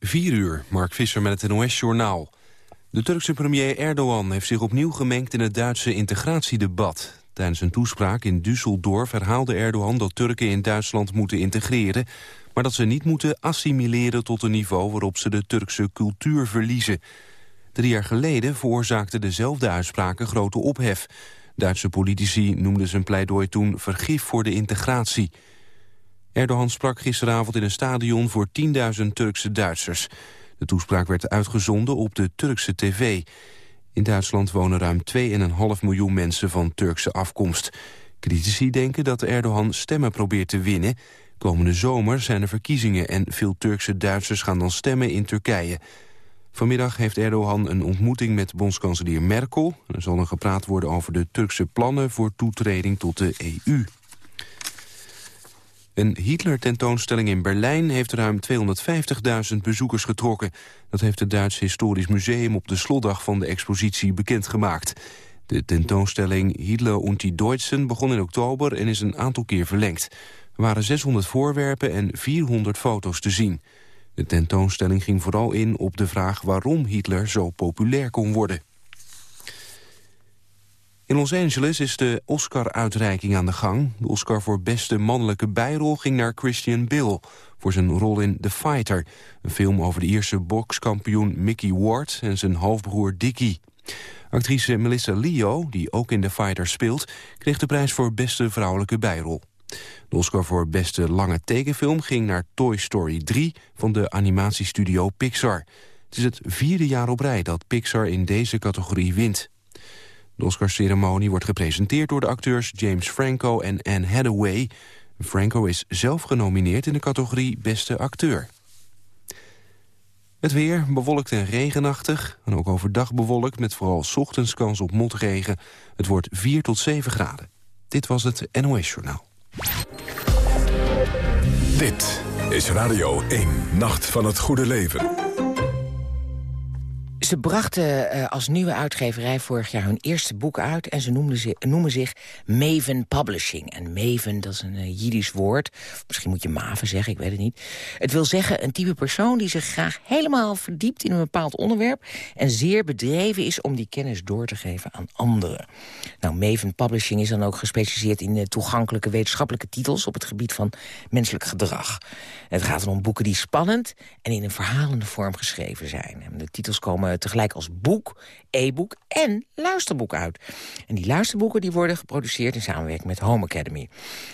4 uur, Mark Visser met het NOS-journaal. De Turkse premier Erdogan heeft zich opnieuw gemengd in het Duitse integratiedebat. Tijdens een toespraak in Düsseldorf herhaalde Erdogan dat Turken in Duitsland moeten integreren... maar dat ze niet moeten assimileren tot een niveau waarop ze de Turkse cultuur verliezen. Drie jaar geleden veroorzaakten dezelfde uitspraken grote ophef. Duitse politici noemden zijn pleidooi toen vergif voor de integratie... Erdogan sprak gisteravond in een stadion voor 10.000 Turkse Duitsers. De toespraak werd uitgezonden op de Turkse tv. In Duitsland wonen ruim 2,5 miljoen mensen van Turkse afkomst. Critici denken dat Erdogan stemmen probeert te winnen. Komende zomer zijn er verkiezingen en veel Turkse Duitsers gaan dan stemmen in Turkije. Vanmiddag heeft Erdogan een ontmoeting met bondskanselier Merkel. Er zal dan gepraat worden over de Turkse plannen voor toetreding tot de EU. Een Hitler-tentoonstelling in Berlijn heeft ruim 250.000 bezoekers getrokken. Dat heeft het Duits Historisch Museum op de slotdag van de expositie bekendgemaakt. De tentoonstelling Hitler und die Deutschen begon in oktober en is een aantal keer verlengd. Er waren 600 voorwerpen en 400 foto's te zien. De tentoonstelling ging vooral in op de vraag waarom Hitler zo populair kon worden. In Los Angeles is de Oscar-uitreiking aan de gang. De Oscar voor beste mannelijke bijrol ging naar Christian Bale... voor zijn rol in The Fighter, een film over de Ierse bokskampioen Mickey Ward... en zijn halfbroer Dickie. Actrice Melissa Leo, die ook in The Fighter speelt... kreeg de prijs voor beste vrouwelijke bijrol. De Oscar voor beste lange tekenfilm ging naar Toy Story 3... van de animatiestudio Pixar. Het is het vierde jaar op rij dat Pixar in deze categorie wint. De Oscarceremonie wordt gepresenteerd door de acteurs James Franco en Anne Hathaway. Franco is zelf genomineerd in de categorie Beste Acteur. Het weer bewolkt en regenachtig. En ook overdag bewolkt met vooral ochtends kans op motregen. Het wordt 4 tot 7 graden. Dit was het NOS Journaal. Dit is Radio 1, Nacht van het Goede Leven. Ze brachten uh, als nieuwe uitgeverij vorig jaar hun eerste boek uit... en ze noemen zich Maven Publishing. En Maven, dat is een uh, woord. Misschien moet je Maven zeggen, ik weet het niet. Het wil zeggen een type persoon die zich graag helemaal verdiept... in een bepaald onderwerp... en zeer bedreven is om die kennis door te geven aan anderen. Nou, Maven Publishing is dan ook gespecialiseerd in uh, toegankelijke wetenschappelijke titels... op het gebied van menselijk gedrag. het gaat dan om boeken die spannend en in een verhalende vorm geschreven zijn. En de titels komen tegelijk als boek, e-book en luisterboek uit. En die luisterboeken die worden geproduceerd in samenwerking met Home Academy.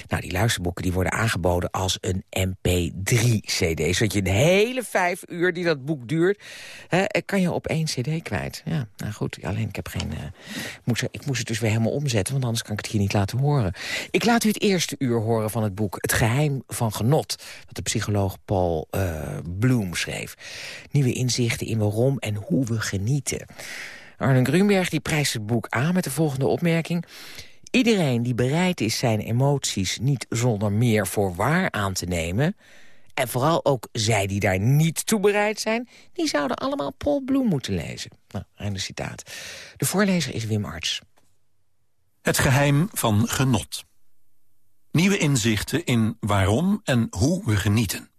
Nou, die luisterboeken die worden aangeboden als een mp3-cd. Zodat je een hele vijf uur die dat boek duurt, hè, kan je op één cd kwijt. Ja, nou goed, alleen ik heb geen... Uh, moest, ik moest het dus weer helemaal omzetten, want anders kan ik het hier niet laten horen. Ik laat u het eerste uur horen van het boek Het Geheim van Genot... dat de psycholoog Paul uh, Bloom schreef. Nieuwe inzichten in waarom en hoe we genieten. Arlen Grunberg die prijst het boek aan met de volgende opmerking. Iedereen die bereid is zijn emoties niet zonder meer voor waar aan te nemen... en vooral ook zij die daar niet toe bereid zijn... die zouden allemaal Paul Bloem moeten lezen. Nou, einde citaat. De voorlezer is Wim Arts. Het geheim van genot. Nieuwe inzichten in waarom en hoe we genieten.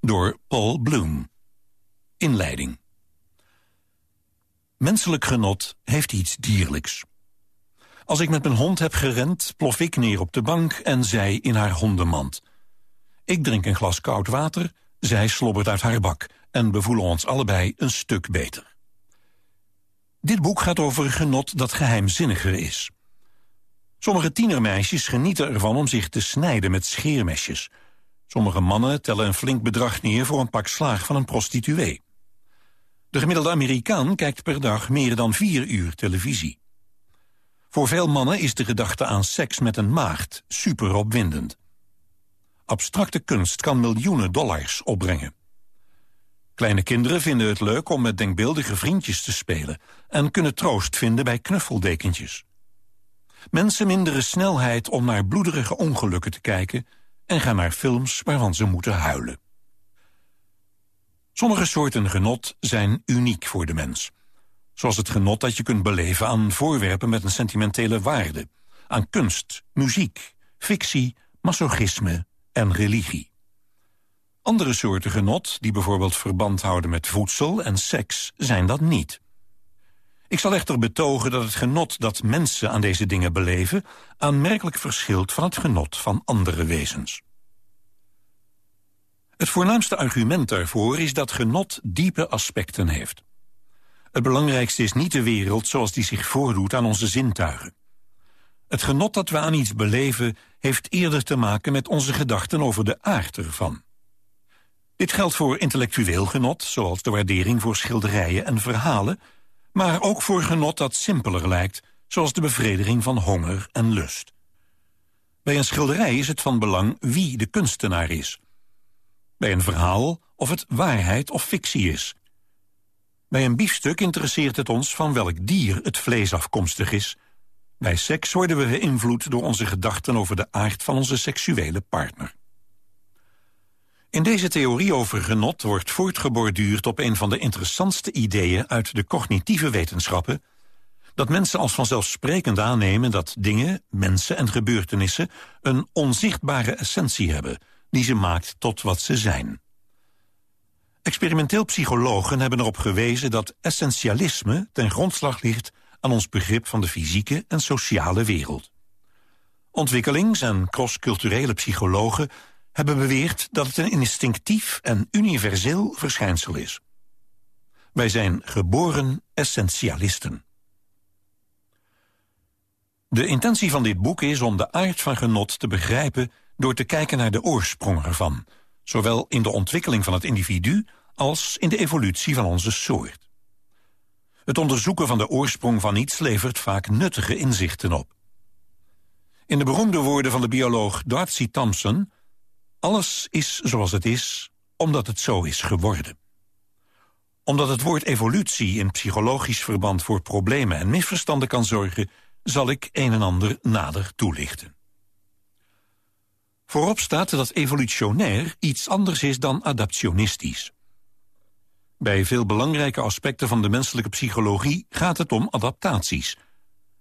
Door Paul Bloem. Inleiding. Menselijk genot heeft iets dierlijks. Als ik met mijn hond heb gerend, plof ik neer op de bank en zij in haar hondenmand. Ik drink een glas koud water, zij slobbert uit haar bak... en we voelen ons allebei een stuk beter. Dit boek gaat over genot dat geheimzinniger is. Sommige tienermeisjes genieten ervan om zich te snijden met scheermesjes. Sommige mannen tellen een flink bedrag neer voor een pak slaag van een prostituee. De gemiddelde Amerikaan kijkt per dag meer dan vier uur televisie. Voor veel mannen is de gedachte aan seks met een maagd super opwindend. Abstracte kunst kan miljoenen dollars opbrengen. Kleine kinderen vinden het leuk om met denkbeeldige vriendjes te spelen... en kunnen troost vinden bij knuffeldekentjes. Mensen minderen snelheid om naar bloederige ongelukken te kijken... en gaan naar films waarvan ze moeten huilen. Sommige soorten genot zijn uniek voor de mens. Zoals het genot dat je kunt beleven aan voorwerpen met een sentimentele waarde. Aan kunst, muziek, fictie, masochisme en religie. Andere soorten genot, die bijvoorbeeld verband houden met voedsel en seks, zijn dat niet. Ik zal echter betogen dat het genot dat mensen aan deze dingen beleven... aanmerkelijk verschilt van het genot van andere wezens. Het voornaamste argument daarvoor is dat genot diepe aspecten heeft. Het belangrijkste is niet de wereld zoals die zich voordoet aan onze zintuigen. Het genot dat we aan iets beleven heeft eerder te maken met onze gedachten over de aard ervan. Dit geldt voor intellectueel genot, zoals de waardering voor schilderijen en verhalen, maar ook voor genot dat simpeler lijkt, zoals de bevrediging van honger en lust. Bij een schilderij is het van belang wie de kunstenaar is. Bij een verhaal of het waarheid of fictie is. Bij een biefstuk interesseert het ons van welk dier het vlees afkomstig is. Bij seks worden we beïnvloed door onze gedachten over de aard van onze seksuele partner. In deze theorie over genot wordt voortgeborduurd op een van de interessantste ideeën uit de cognitieve wetenschappen, dat mensen als vanzelfsprekend aannemen dat dingen, mensen en gebeurtenissen een onzichtbare essentie hebben, die ze maakt tot wat ze zijn. Experimenteel psychologen hebben erop gewezen dat essentialisme ten grondslag ligt aan ons begrip van de fysieke en sociale wereld. Ontwikkelings- en crossculturele psychologen hebben beweerd dat het een instinctief en universeel verschijnsel is. Wij zijn geboren essentialisten. De intentie van dit boek is om de aard van genot te begrijpen... door te kijken naar de oorsprong ervan... zowel in de ontwikkeling van het individu als in de evolutie van onze soort. Het onderzoeken van de oorsprong van iets levert vaak nuttige inzichten op. In de beroemde woorden van de bioloog Darcy Thompson... alles is zoals het is, omdat het zo is geworden. Omdat het woord evolutie in psychologisch verband voor problemen en misverstanden kan zorgen... zal ik een en ander nader toelichten. Voorop staat dat evolutionair iets anders is dan adaptionistisch. Bij veel belangrijke aspecten van de menselijke psychologie gaat het om adaptaties.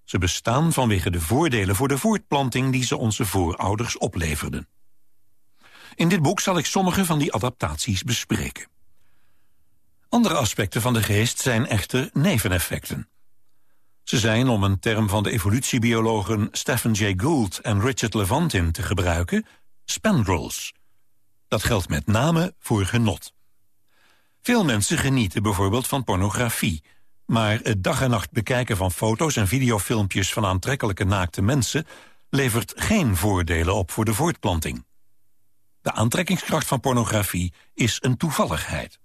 Ze bestaan vanwege de voordelen voor de voortplanting die ze onze voorouders opleverden. In dit boek zal ik sommige van die adaptaties bespreken. Andere aspecten van de geest zijn echter neveneffecten. Ze zijn, om een term van de evolutiebiologen Stephen Jay Gould en Richard Levantin te gebruiken, spandrels. Dat geldt met name voor genot. Veel mensen genieten bijvoorbeeld van pornografie... maar het dag en nacht bekijken van foto's en videofilmpjes... van aantrekkelijke naakte mensen levert geen voordelen op voor de voortplanting. De aantrekkingskracht van pornografie is een toevalligheid.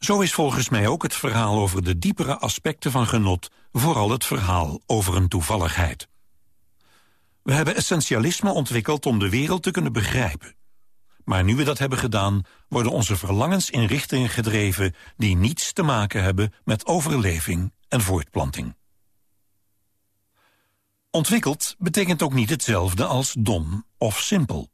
Zo is volgens mij ook het verhaal over de diepere aspecten van genot... vooral het verhaal over een toevalligheid. We hebben essentialisme ontwikkeld om de wereld te kunnen begrijpen. Maar nu we dat hebben gedaan, worden onze verlangens in richtingen gedreven... die niets te maken hebben met overleving en voortplanting. Ontwikkeld betekent ook niet hetzelfde als dom of simpel.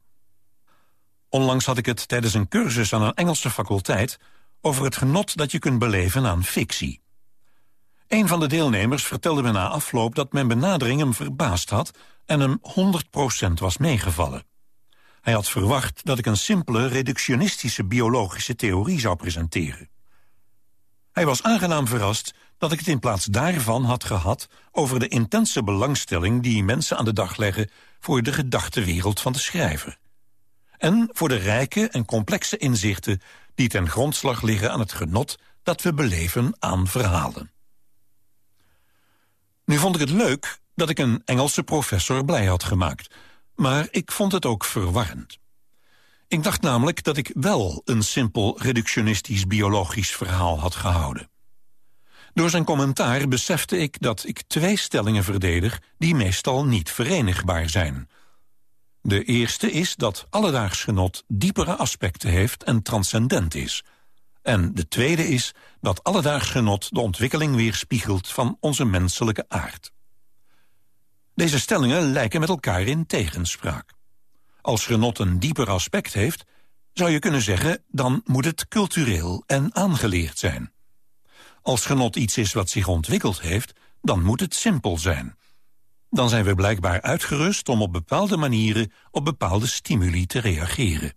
Onlangs had ik het tijdens een cursus aan een Engelse faculteit... over het genot dat je kunt beleven aan fictie. Een van de deelnemers vertelde me na afloop dat mijn benadering hem verbaasd had... en hem 100% was meegevallen. Hij had verwacht dat ik een simpele reductionistische biologische theorie zou presenteren. Hij was aangenaam verrast dat ik het in plaats daarvan had gehad... over de intense belangstelling die mensen aan de dag leggen... voor de gedachtenwereld van de schrijver. En voor de rijke en complexe inzichten die ten grondslag liggen aan het genot... dat we beleven aan verhalen. Nu vond ik het leuk dat ik een Engelse professor blij had gemaakt... Maar ik vond het ook verwarrend. Ik dacht namelijk dat ik wel een simpel reductionistisch biologisch verhaal had gehouden. Door zijn commentaar besefte ik dat ik twee stellingen verdedig... die meestal niet verenigbaar zijn. De eerste is dat alledaags genot diepere aspecten heeft en transcendent is. En de tweede is dat alledaags genot de ontwikkeling weerspiegelt van onze menselijke aard. Deze stellingen lijken met elkaar in tegenspraak. Als genot een dieper aspect heeft, zou je kunnen zeggen... dan moet het cultureel en aangeleerd zijn. Als genot iets is wat zich ontwikkeld heeft, dan moet het simpel zijn. Dan zijn we blijkbaar uitgerust om op bepaalde manieren... op bepaalde stimuli te reageren.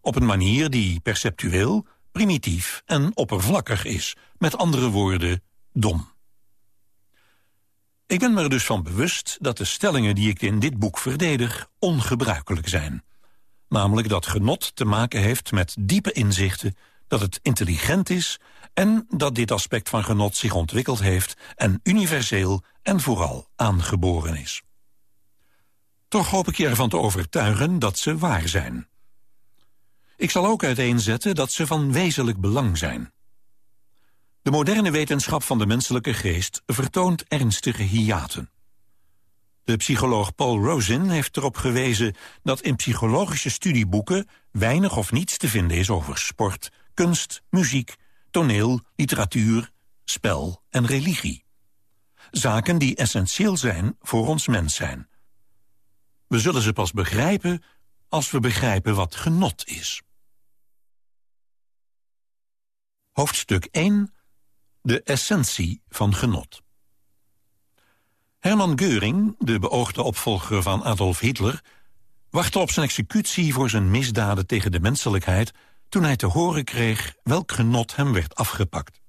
Op een manier die perceptueel, primitief en oppervlakkig is. Met andere woorden, dom. Ik ben me er dus van bewust dat de stellingen die ik in dit boek verdedig ongebruikelijk zijn. Namelijk dat genot te maken heeft met diepe inzichten, dat het intelligent is en dat dit aspect van genot zich ontwikkeld heeft en universeel en vooral aangeboren is. Toch hoop ik je ervan te overtuigen dat ze waar zijn. Ik zal ook uiteenzetten dat ze van wezenlijk belang zijn. De moderne wetenschap van de menselijke geest vertoont ernstige hiaten. De psycholoog Paul Rosin heeft erop gewezen dat in psychologische studieboeken weinig of niets te vinden is over sport, kunst, muziek, toneel, literatuur, spel en religie. Zaken die essentieel zijn voor ons mens zijn. We zullen ze pas begrijpen als we begrijpen wat genot is. Hoofdstuk 1 de essentie van genot. Hermann Göring, de beoogde opvolger van Adolf Hitler... wachtte op zijn executie voor zijn misdaden tegen de menselijkheid... toen hij te horen kreeg welk genot hem werd afgepakt.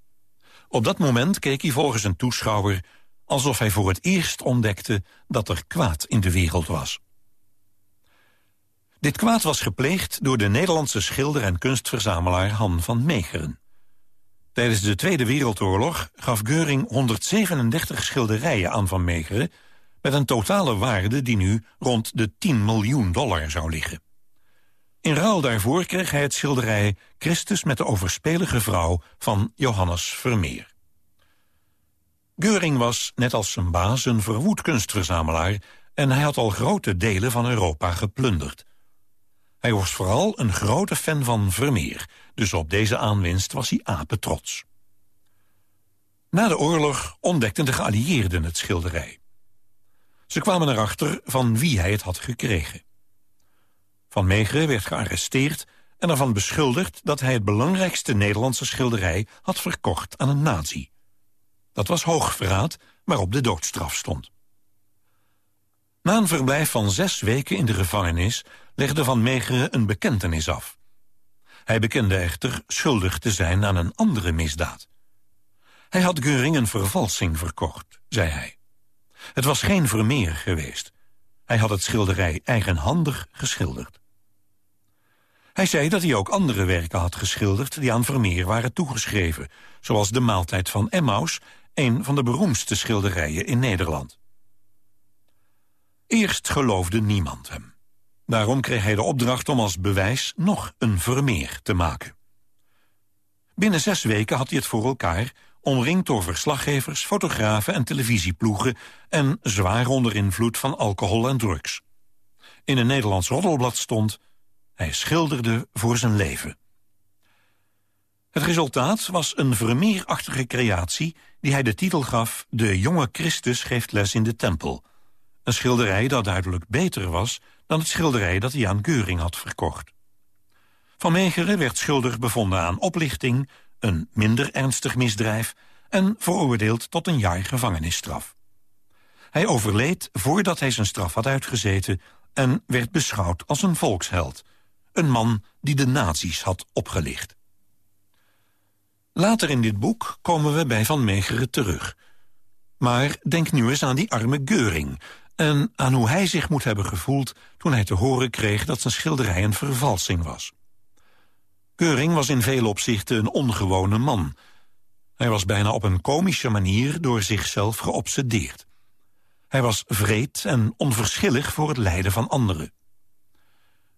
Op dat moment keek hij volgens een toeschouwer... alsof hij voor het eerst ontdekte dat er kwaad in de wereld was. Dit kwaad was gepleegd door de Nederlandse schilder en kunstverzamelaar Han van Meegeren. Tijdens de Tweede Wereldoorlog gaf Geuring 137 schilderijen aan Van Meegeren... met een totale waarde die nu rond de 10 miljoen dollar zou liggen. In ruil daarvoor kreeg hij het schilderij Christus met de overspelige vrouw van Johannes Vermeer. Geuring was, net als zijn baas, een verwoed kunstverzamelaar... en hij had al grote delen van Europa geplunderd. Hij was vooral een grote fan van Vermeer... dus op deze aanwinst was hij apetrots. Na de oorlog ontdekten de geallieerden het schilderij. Ze kwamen erachter van wie hij het had gekregen. Van Meegeren werd gearresteerd en ervan beschuldigd... dat hij het belangrijkste Nederlandse schilderij had verkocht aan een nazi. Dat was hoogverraad, waarop de doodstraf stond. Na een verblijf van zes weken in de gevangenis legde Van Meegeren een bekentenis af. Hij bekende echter schuldig te zijn aan een andere misdaad. Hij had Geuring een vervalsing verkocht, zei hij. Het was geen Vermeer geweest. Hij had het schilderij eigenhandig geschilderd. Hij zei dat hij ook andere werken had geschilderd... die aan Vermeer waren toegeschreven... zoals de maaltijd van Emmaus... een van de beroemdste schilderijen in Nederland. Eerst geloofde niemand hem. Daarom kreeg hij de opdracht om als bewijs nog een Vermeer te maken. Binnen zes weken had hij het voor elkaar, omringd door verslaggevers, fotografen en televisieploegen en zwaar onder invloed van alcohol en drugs. In een Nederlands roddelblad stond, hij schilderde voor zijn leven. Het resultaat was een Vermeerachtige creatie die hij de titel gaf De jonge Christus geeft les in de tempel. Een schilderij dat duidelijk beter was dan het schilderij dat hij aan Geuring had verkocht. Van Meegeren werd schuldig bevonden aan oplichting, een minder ernstig misdrijf... en veroordeeld tot een jaar gevangenisstraf. Hij overleed voordat hij zijn straf had uitgezeten... en werd beschouwd als een volksheld. Een man die de nazi's had opgelicht. Later in dit boek komen we bij Van Meegeren terug. Maar denk nu eens aan die arme Geuring en aan hoe hij zich moet hebben gevoeld toen hij te horen kreeg dat zijn schilderij een vervalsing was. Keuring was in vele opzichten een ongewone man. Hij was bijna op een komische manier door zichzelf geobsedeerd. Hij was vreed en onverschillig voor het lijden van anderen.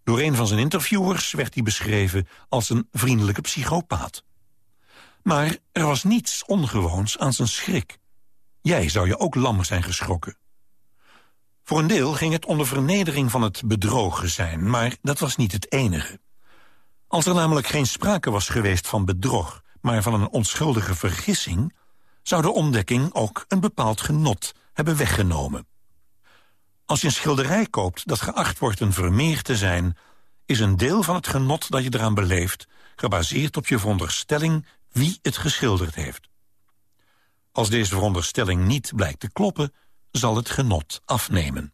Door een van zijn interviewers werd hij beschreven als een vriendelijke psychopaat. Maar er was niets ongewoons aan zijn schrik. Jij zou je ook lam zijn geschrokken. Voor een deel ging het onder vernedering van het bedrogen zijn, maar dat was niet het enige. Als er namelijk geen sprake was geweest van bedrog, maar van een onschuldige vergissing, zou de ontdekking ook een bepaald genot hebben weggenomen. Als je een schilderij koopt dat geacht wordt een vermeer te zijn, is een deel van het genot dat je eraan beleeft gebaseerd op je veronderstelling wie het geschilderd heeft. Als deze veronderstelling niet blijkt te kloppen, zal het genot afnemen.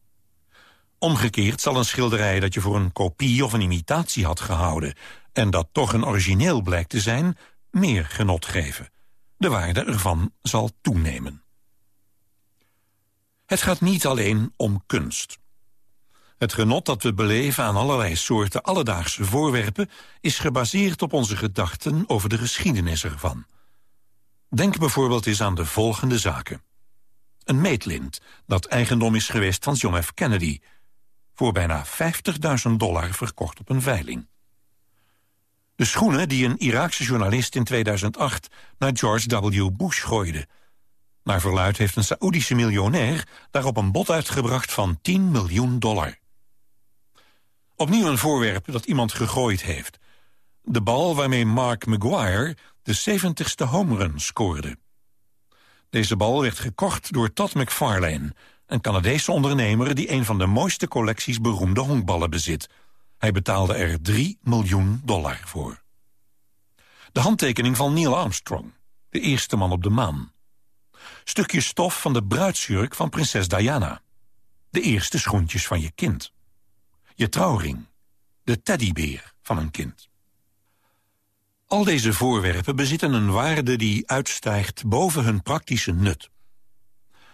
Omgekeerd zal een schilderij dat je voor een kopie of een imitatie had gehouden... en dat toch een origineel blijkt te zijn, meer genot geven. De waarde ervan zal toenemen. Het gaat niet alleen om kunst. Het genot dat we beleven aan allerlei soorten alledaagse voorwerpen... is gebaseerd op onze gedachten over de geschiedenis ervan. Denk bijvoorbeeld eens aan de volgende zaken. Een meetlint dat eigendom is geweest van John F. Kennedy... voor bijna 50.000 dollar verkocht op een veiling. De schoenen die een Iraakse journalist in 2008 naar George W. Bush gooide... Naar verluid heeft een Saoedische miljonair daarop een bod uitgebracht van 10 miljoen dollar. Opnieuw een voorwerp dat iemand gegooid heeft. De bal waarmee Mark Maguire de 70ste homerun scoorde. Deze bal werd gekocht door Todd McFarlane... een Canadese ondernemer die een van de mooiste collecties beroemde honkballen bezit. Hij betaalde er 3 miljoen dollar voor. De handtekening van Neil Armstrong, de eerste man op de maan. Stukje stof van de bruidsjurk van prinses Diana. De eerste schoentjes van je kind. Je trouwring. De teddybeer van een kind. Al deze voorwerpen bezitten een waarde die uitstijgt boven hun praktische nut.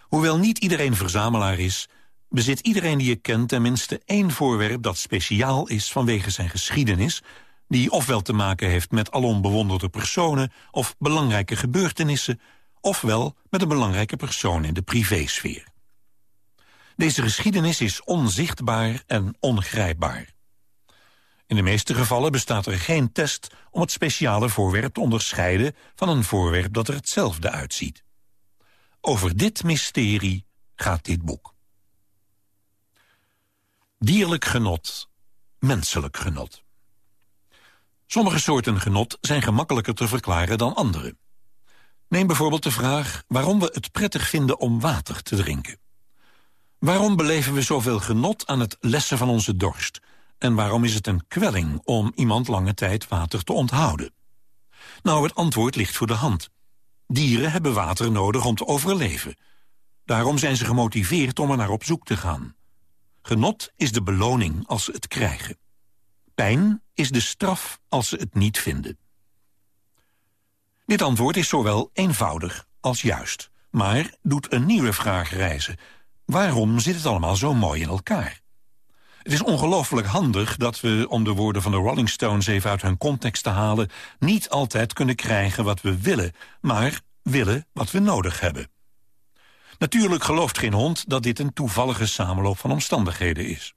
Hoewel niet iedereen verzamelaar is, bezit iedereen die je kent tenminste één voorwerp dat speciaal is vanwege zijn geschiedenis, die ofwel te maken heeft met alom bewonderde personen of belangrijke gebeurtenissen, ofwel met een belangrijke persoon in de privésfeer. Deze geschiedenis is onzichtbaar en ongrijpbaar. In de meeste gevallen bestaat er geen test om het speciale voorwerp te onderscheiden van een voorwerp dat er hetzelfde uitziet. Over dit mysterie gaat dit boek. Dierlijk genot, menselijk genot. Sommige soorten genot zijn gemakkelijker te verklaren dan andere. Neem bijvoorbeeld de vraag waarom we het prettig vinden om water te drinken. Waarom beleven we zoveel genot aan het lessen van onze dorst? En waarom is het een kwelling om iemand lange tijd water te onthouden? Nou, het antwoord ligt voor de hand. Dieren hebben water nodig om te overleven. Daarom zijn ze gemotiveerd om er naar op zoek te gaan. Genot is de beloning als ze het krijgen. Pijn is de straf als ze het niet vinden. Dit antwoord is zowel eenvoudig als juist, maar doet een nieuwe vraag reizen. Waarom zit het allemaal zo mooi in elkaar? Het is ongelooflijk handig dat we, om de woorden van de Rolling Stones even uit hun context te halen, niet altijd kunnen krijgen wat we willen, maar willen wat we nodig hebben. Natuurlijk gelooft geen hond dat dit een toevallige samenloop van omstandigheden is.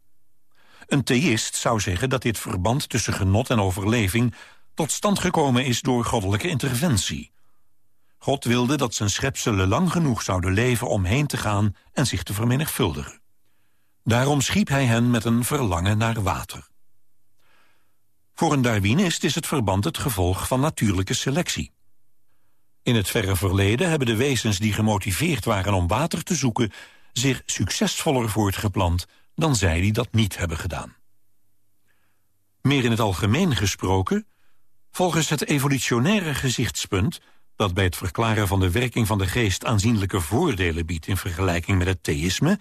Een theïst zou zeggen dat dit verband tussen genot en overleving tot stand gekomen is door goddelijke interventie. God wilde dat zijn schepselen lang genoeg zouden leven om heen te gaan en zich te vermenigvuldigen. Daarom schiep hij hen met een verlangen naar water. Voor een Darwinist is het verband het gevolg van natuurlijke selectie. In het verre verleden hebben de wezens die gemotiveerd waren om water te zoeken... zich succesvoller voortgeplant dan zij die dat niet hebben gedaan. Meer in het algemeen gesproken Volgens het evolutionaire gezichtspunt dat bij het verklaren van de werking van de geest aanzienlijke voordelen biedt in vergelijking met het theïsme,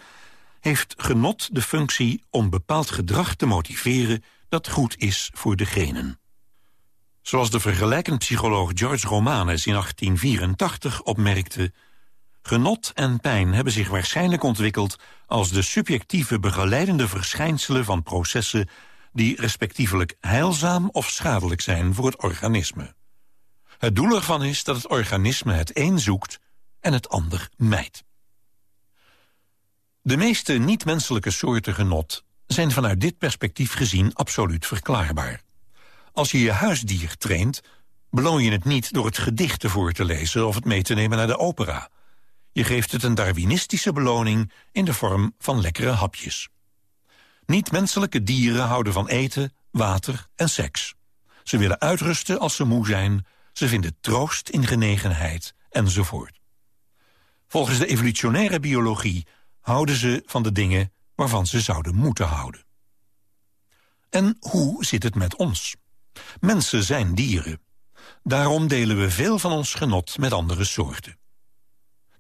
heeft genot de functie om bepaald gedrag te motiveren dat goed is voor de genen. Zoals de vergelijkend psycholoog George Romanes in 1884 opmerkte... genot en pijn hebben zich waarschijnlijk ontwikkeld... als de subjectieve begeleidende verschijnselen van processen die respectievelijk heilzaam of schadelijk zijn voor het organisme. Het doel ervan is dat het organisme het een zoekt en het ander mijt. De meeste niet-menselijke soorten genot zijn vanuit dit perspectief gezien absoluut verklaarbaar. Als je je huisdier traint, beloon je het niet door het gedicht voor te lezen of het mee te nemen naar de opera. Je geeft het een darwinistische beloning in de vorm van lekkere hapjes. Niet-menselijke dieren houden van eten, water en seks. Ze willen uitrusten als ze moe zijn, ze vinden troost in genegenheid, enzovoort. Volgens de evolutionaire biologie houden ze van de dingen waarvan ze zouden moeten houden. En hoe zit het met ons? Mensen zijn dieren. Daarom delen we veel van ons genot met andere soorten.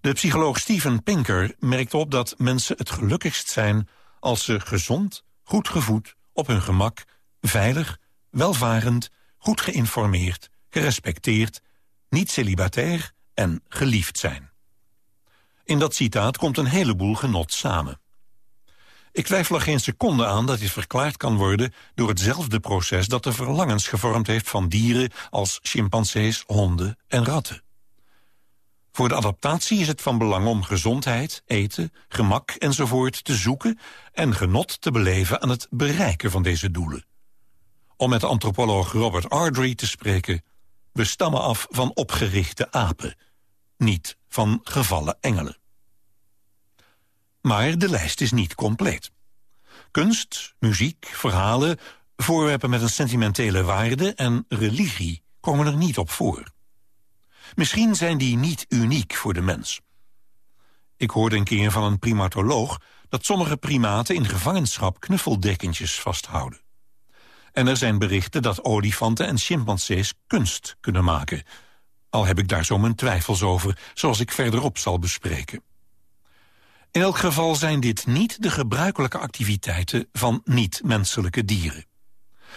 De psycholoog Steven Pinker merkt op dat mensen het gelukkigst zijn als ze gezond, goed gevoed, op hun gemak, veilig, welvarend, goed geïnformeerd, gerespecteerd, niet celibatair en geliefd zijn. In dat citaat komt een heleboel genot samen. Ik twijfel er geen seconde aan dat dit verklaard kan worden... door hetzelfde proces dat de verlangens gevormd heeft van dieren... als chimpansees, honden en ratten. Voor de adaptatie is het van belang om gezondheid, eten, gemak enzovoort te zoeken... en genot te beleven aan het bereiken van deze doelen. Om met de antropoloog Robert Ardrey te spreken... we stammen af van opgerichte apen, niet van gevallen engelen. Maar de lijst is niet compleet. Kunst, muziek, verhalen, voorwerpen met een sentimentele waarde... en religie komen er niet op voor. Misschien zijn die niet uniek voor de mens. Ik hoorde een keer van een primatoloog... dat sommige primaten in gevangenschap knuffeldekkentjes vasthouden. En er zijn berichten dat olifanten en chimpansees kunst kunnen maken. Al heb ik daar zo mijn twijfels over, zoals ik verderop zal bespreken. In elk geval zijn dit niet de gebruikelijke activiteiten van niet-menselijke dieren.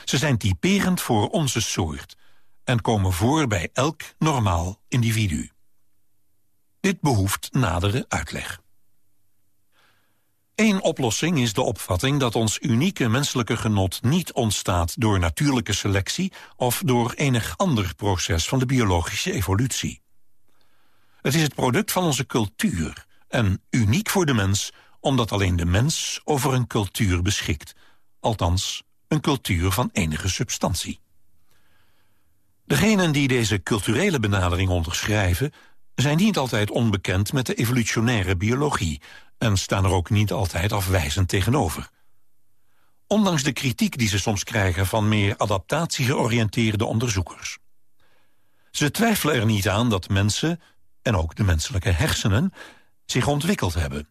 Ze zijn typerend voor onze soort en komen voor bij elk normaal individu. Dit behoeft nadere uitleg. Eén oplossing is de opvatting dat ons unieke menselijke genot niet ontstaat door natuurlijke selectie of door enig ander proces van de biologische evolutie. Het is het product van onze cultuur en uniek voor de mens omdat alleen de mens over een cultuur beschikt, althans een cultuur van enige substantie. Degenen die deze culturele benadering onderschrijven... zijn niet altijd onbekend met de evolutionaire biologie... en staan er ook niet altijd afwijzend tegenover. Ondanks de kritiek die ze soms krijgen van meer adaptatiegeoriënteerde onderzoekers. Ze twijfelen er niet aan dat mensen, en ook de menselijke hersenen... zich ontwikkeld hebben.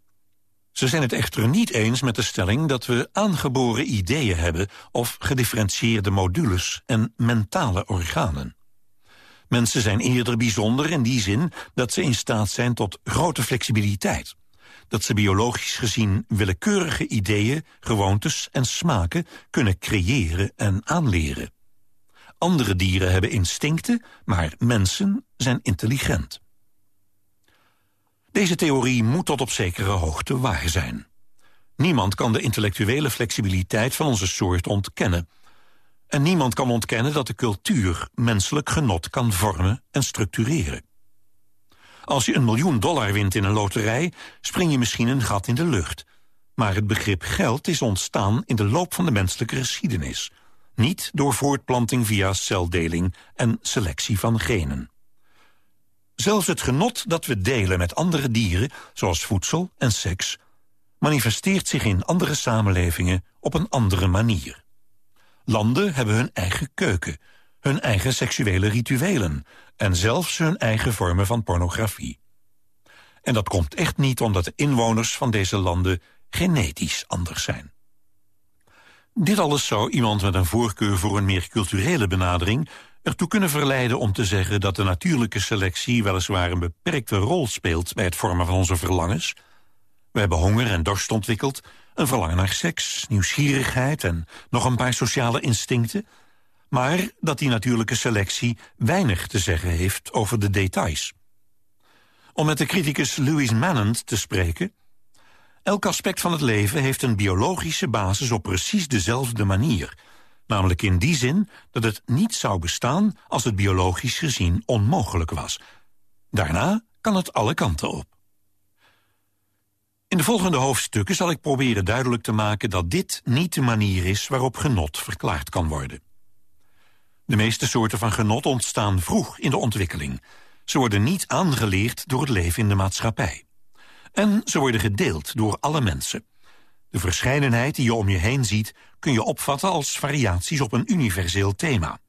Ze zijn het echter niet eens met de stelling dat we aangeboren ideeën hebben... of gedifferentieerde modules en mentale organen. Mensen zijn eerder bijzonder in die zin dat ze in staat zijn tot grote flexibiliteit. Dat ze biologisch gezien willekeurige ideeën, gewoontes en smaken kunnen creëren en aanleren. Andere dieren hebben instincten, maar mensen zijn intelligent. Deze theorie moet tot op zekere hoogte waar zijn. Niemand kan de intellectuele flexibiliteit van onze soort ontkennen. En niemand kan ontkennen dat de cultuur menselijk genot kan vormen en structureren. Als je een miljoen dollar wint in een loterij, spring je misschien een gat in de lucht. Maar het begrip geld is ontstaan in de loop van de menselijke geschiedenis. Niet door voortplanting via celdeling en selectie van genen. Zelfs het genot dat we delen met andere dieren, zoals voedsel en seks... manifesteert zich in andere samenlevingen op een andere manier. Landen hebben hun eigen keuken, hun eigen seksuele rituelen... en zelfs hun eigen vormen van pornografie. En dat komt echt niet omdat de inwoners van deze landen genetisch anders zijn. Dit alles zou iemand met een voorkeur voor een meer culturele benadering ertoe kunnen verleiden om te zeggen dat de natuurlijke selectie weliswaar een beperkte rol speelt bij het vormen van onze verlangens. We hebben honger en dorst ontwikkeld, een verlangen naar seks, nieuwsgierigheid en nog een paar sociale instincten, maar dat die natuurlijke selectie weinig te zeggen heeft over de details. Om met de criticus Louis Manand te spreken... elk aspect van het leven heeft een biologische basis op precies dezelfde manier... Namelijk in die zin dat het niet zou bestaan als het biologisch gezien onmogelijk was. Daarna kan het alle kanten op. In de volgende hoofdstukken zal ik proberen duidelijk te maken dat dit niet de manier is waarop genot verklaard kan worden. De meeste soorten van genot ontstaan vroeg in de ontwikkeling. Ze worden niet aangeleerd door het leven in de maatschappij. En ze worden gedeeld door alle mensen. De verscheidenheid die je om je heen ziet... kun je opvatten als variaties op een universeel thema.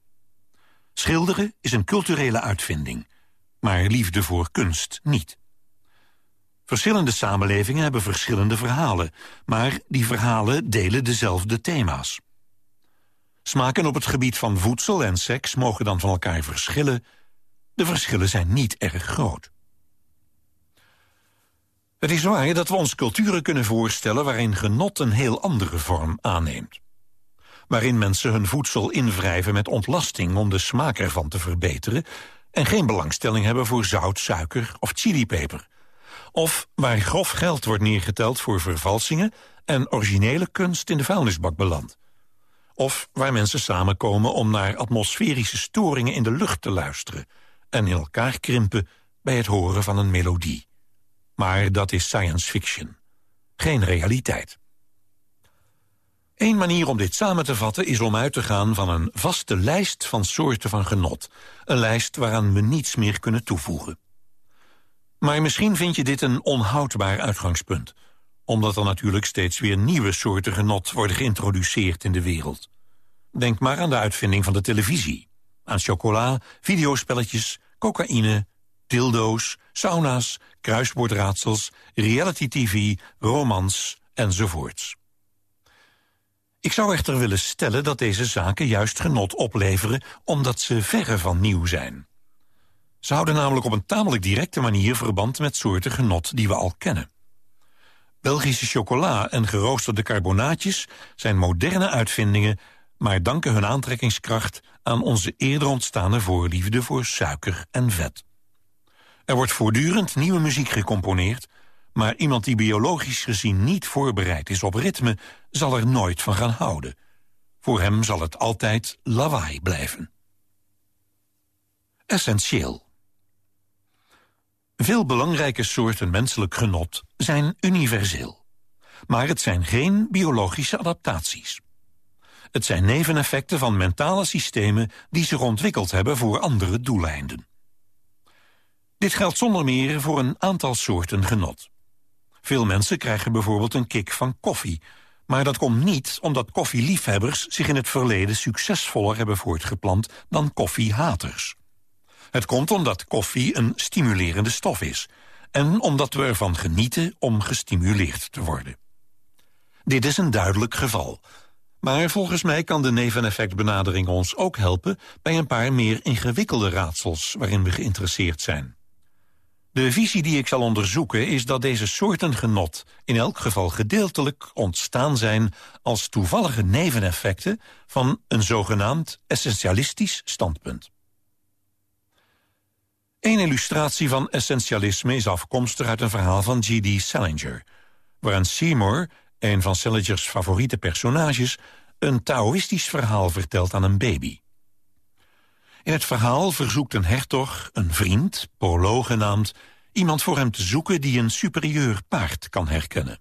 Schilderen is een culturele uitvinding, maar liefde voor kunst niet. Verschillende samenlevingen hebben verschillende verhalen... maar die verhalen delen dezelfde thema's. Smaken op het gebied van voedsel en seks mogen dan van elkaar verschillen. De verschillen zijn niet erg groot. Het is waar dat we ons culturen kunnen voorstellen... waarin genot een heel andere vorm aanneemt. Waarin mensen hun voedsel invrijven met ontlasting... om de smaak ervan te verbeteren... en geen belangstelling hebben voor zout, suiker of chilipeper. Of waar grof geld wordt neergeteld voor vervalsingen... en originele kunst in de vuilnisbak belandt. Of waar mensen samenkomen om naar atmosferische storingen in de lucht te luisteren... en in elkaar krimpen bij het horen van een melodie. Maar dat is science fiction. Geen realiteit. Eén manier om dit samen te vatten is om uit te gaan van een vaste lijst van soorten van genot. Een lijst waaraan we niets meer kunnen toevoegen. Maar misschien vind je dit een onhoudbaar uitgangspunt omdat er natuurlijk steeds weer nieuwe soorten genot worden geïntroduceerd in de wereld. Denk maar aan de uitvinding van de televisie. Aan chocola, videospelletjes, cocaïne, dildo's, sauna's, kruiswoordraadsels, reality-tv, romans enzovoorts. Ik zou echter willen stellen dat deze zaken juist genot opleveren... omdat ze verre van nieuw zijn. Ze houden namelijk op een tamelijk directe manier verband met soorten genot die we al kennen. Belgische chocola en geroosterde carbonaatjes zijn moderne uitvindingen... maar danken hun aantrekkingskracht aan onze eerder ontstane voorliefde voor suiker en vet. Er wordt voortdurend nieuwe muziek gecomponeerd... maar iemand die biologisch gezien niet voorbereid is op ritme... zal er nooit van gaan houden. Voor hem zal het altijd lawaai blijven. Essentieel. Veel belangrijke soorten menselijk genot zijn universeel. Maar het zijn geen biologische adaptaties. Het zijn neveneffecten van mentale systemen die zich ontwikkeld hebben voor andere doeleinden. Dit geldt zonder meer voor een aantal soorten genot. Veel mensen krijgen bijvoorbeeld een kick van koffie... maar dat komt niet omdat koffieliefhebbers zich in het verleden succesvoller hebben voortgeplant dan koffiehaters. Het komt omdat koffie een stimulerende stof is... en omdat we ervan genieten om gestimuleerd te worden. Dit is een duidelijk geval. Maar volgens mij kan de neveneffectbenadering ons ook helpen... bij een paar meer ingewikkelde raadsels waarin we geïnteresseerd zijn. De visie die ik zal onderzoeken is dat deze soorten genot... in elk geval gedeeltelijk ontstaan zijn als toevallige neveneffecten... van een zogenaamd essentialistisch standpunt. Een illustratie van essentialisme is afkomstig uit een verhaal van G.D. Salinger... waarin Seymour, een van Salingers favoriete personages... een Taoïstisch verhaal vertelt aan een baby. In het verhaal verzoekt een hertog, een vriend, Polo genaamd... iemand voor hem te zoeken die een superieur paard kan herkennen.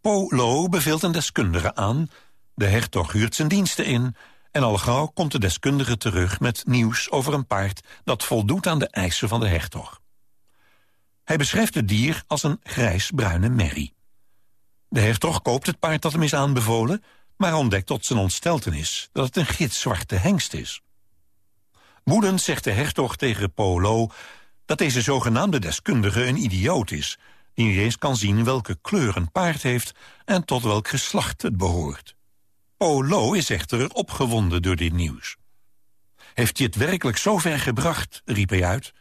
Polo beveelt een deskundige aan, de hertog huurt zijn diensten in... En al gauw komt de deskundige terug met nieuws over een paard... dat voldoet aan de eisen van de hertog. Hij beschrijft het dier als een grijs-bruine merrie. De hertog koopt het paard dat hem is aanbevolen... maar ontdekt tot zijn ontsteltenis dat het een gitzwarte hengst is. Woedend zegt de hertog tegen Polo... dat deze zogenaamde deskundige een idioot is... die niet eens kan zien welke kleur een paard heeft... en tot welk geslacht het behoort. Polo is echter opgewonden door dit nieuws. Heeft hij het werkelijk zo ver gebracht, riep hij uit.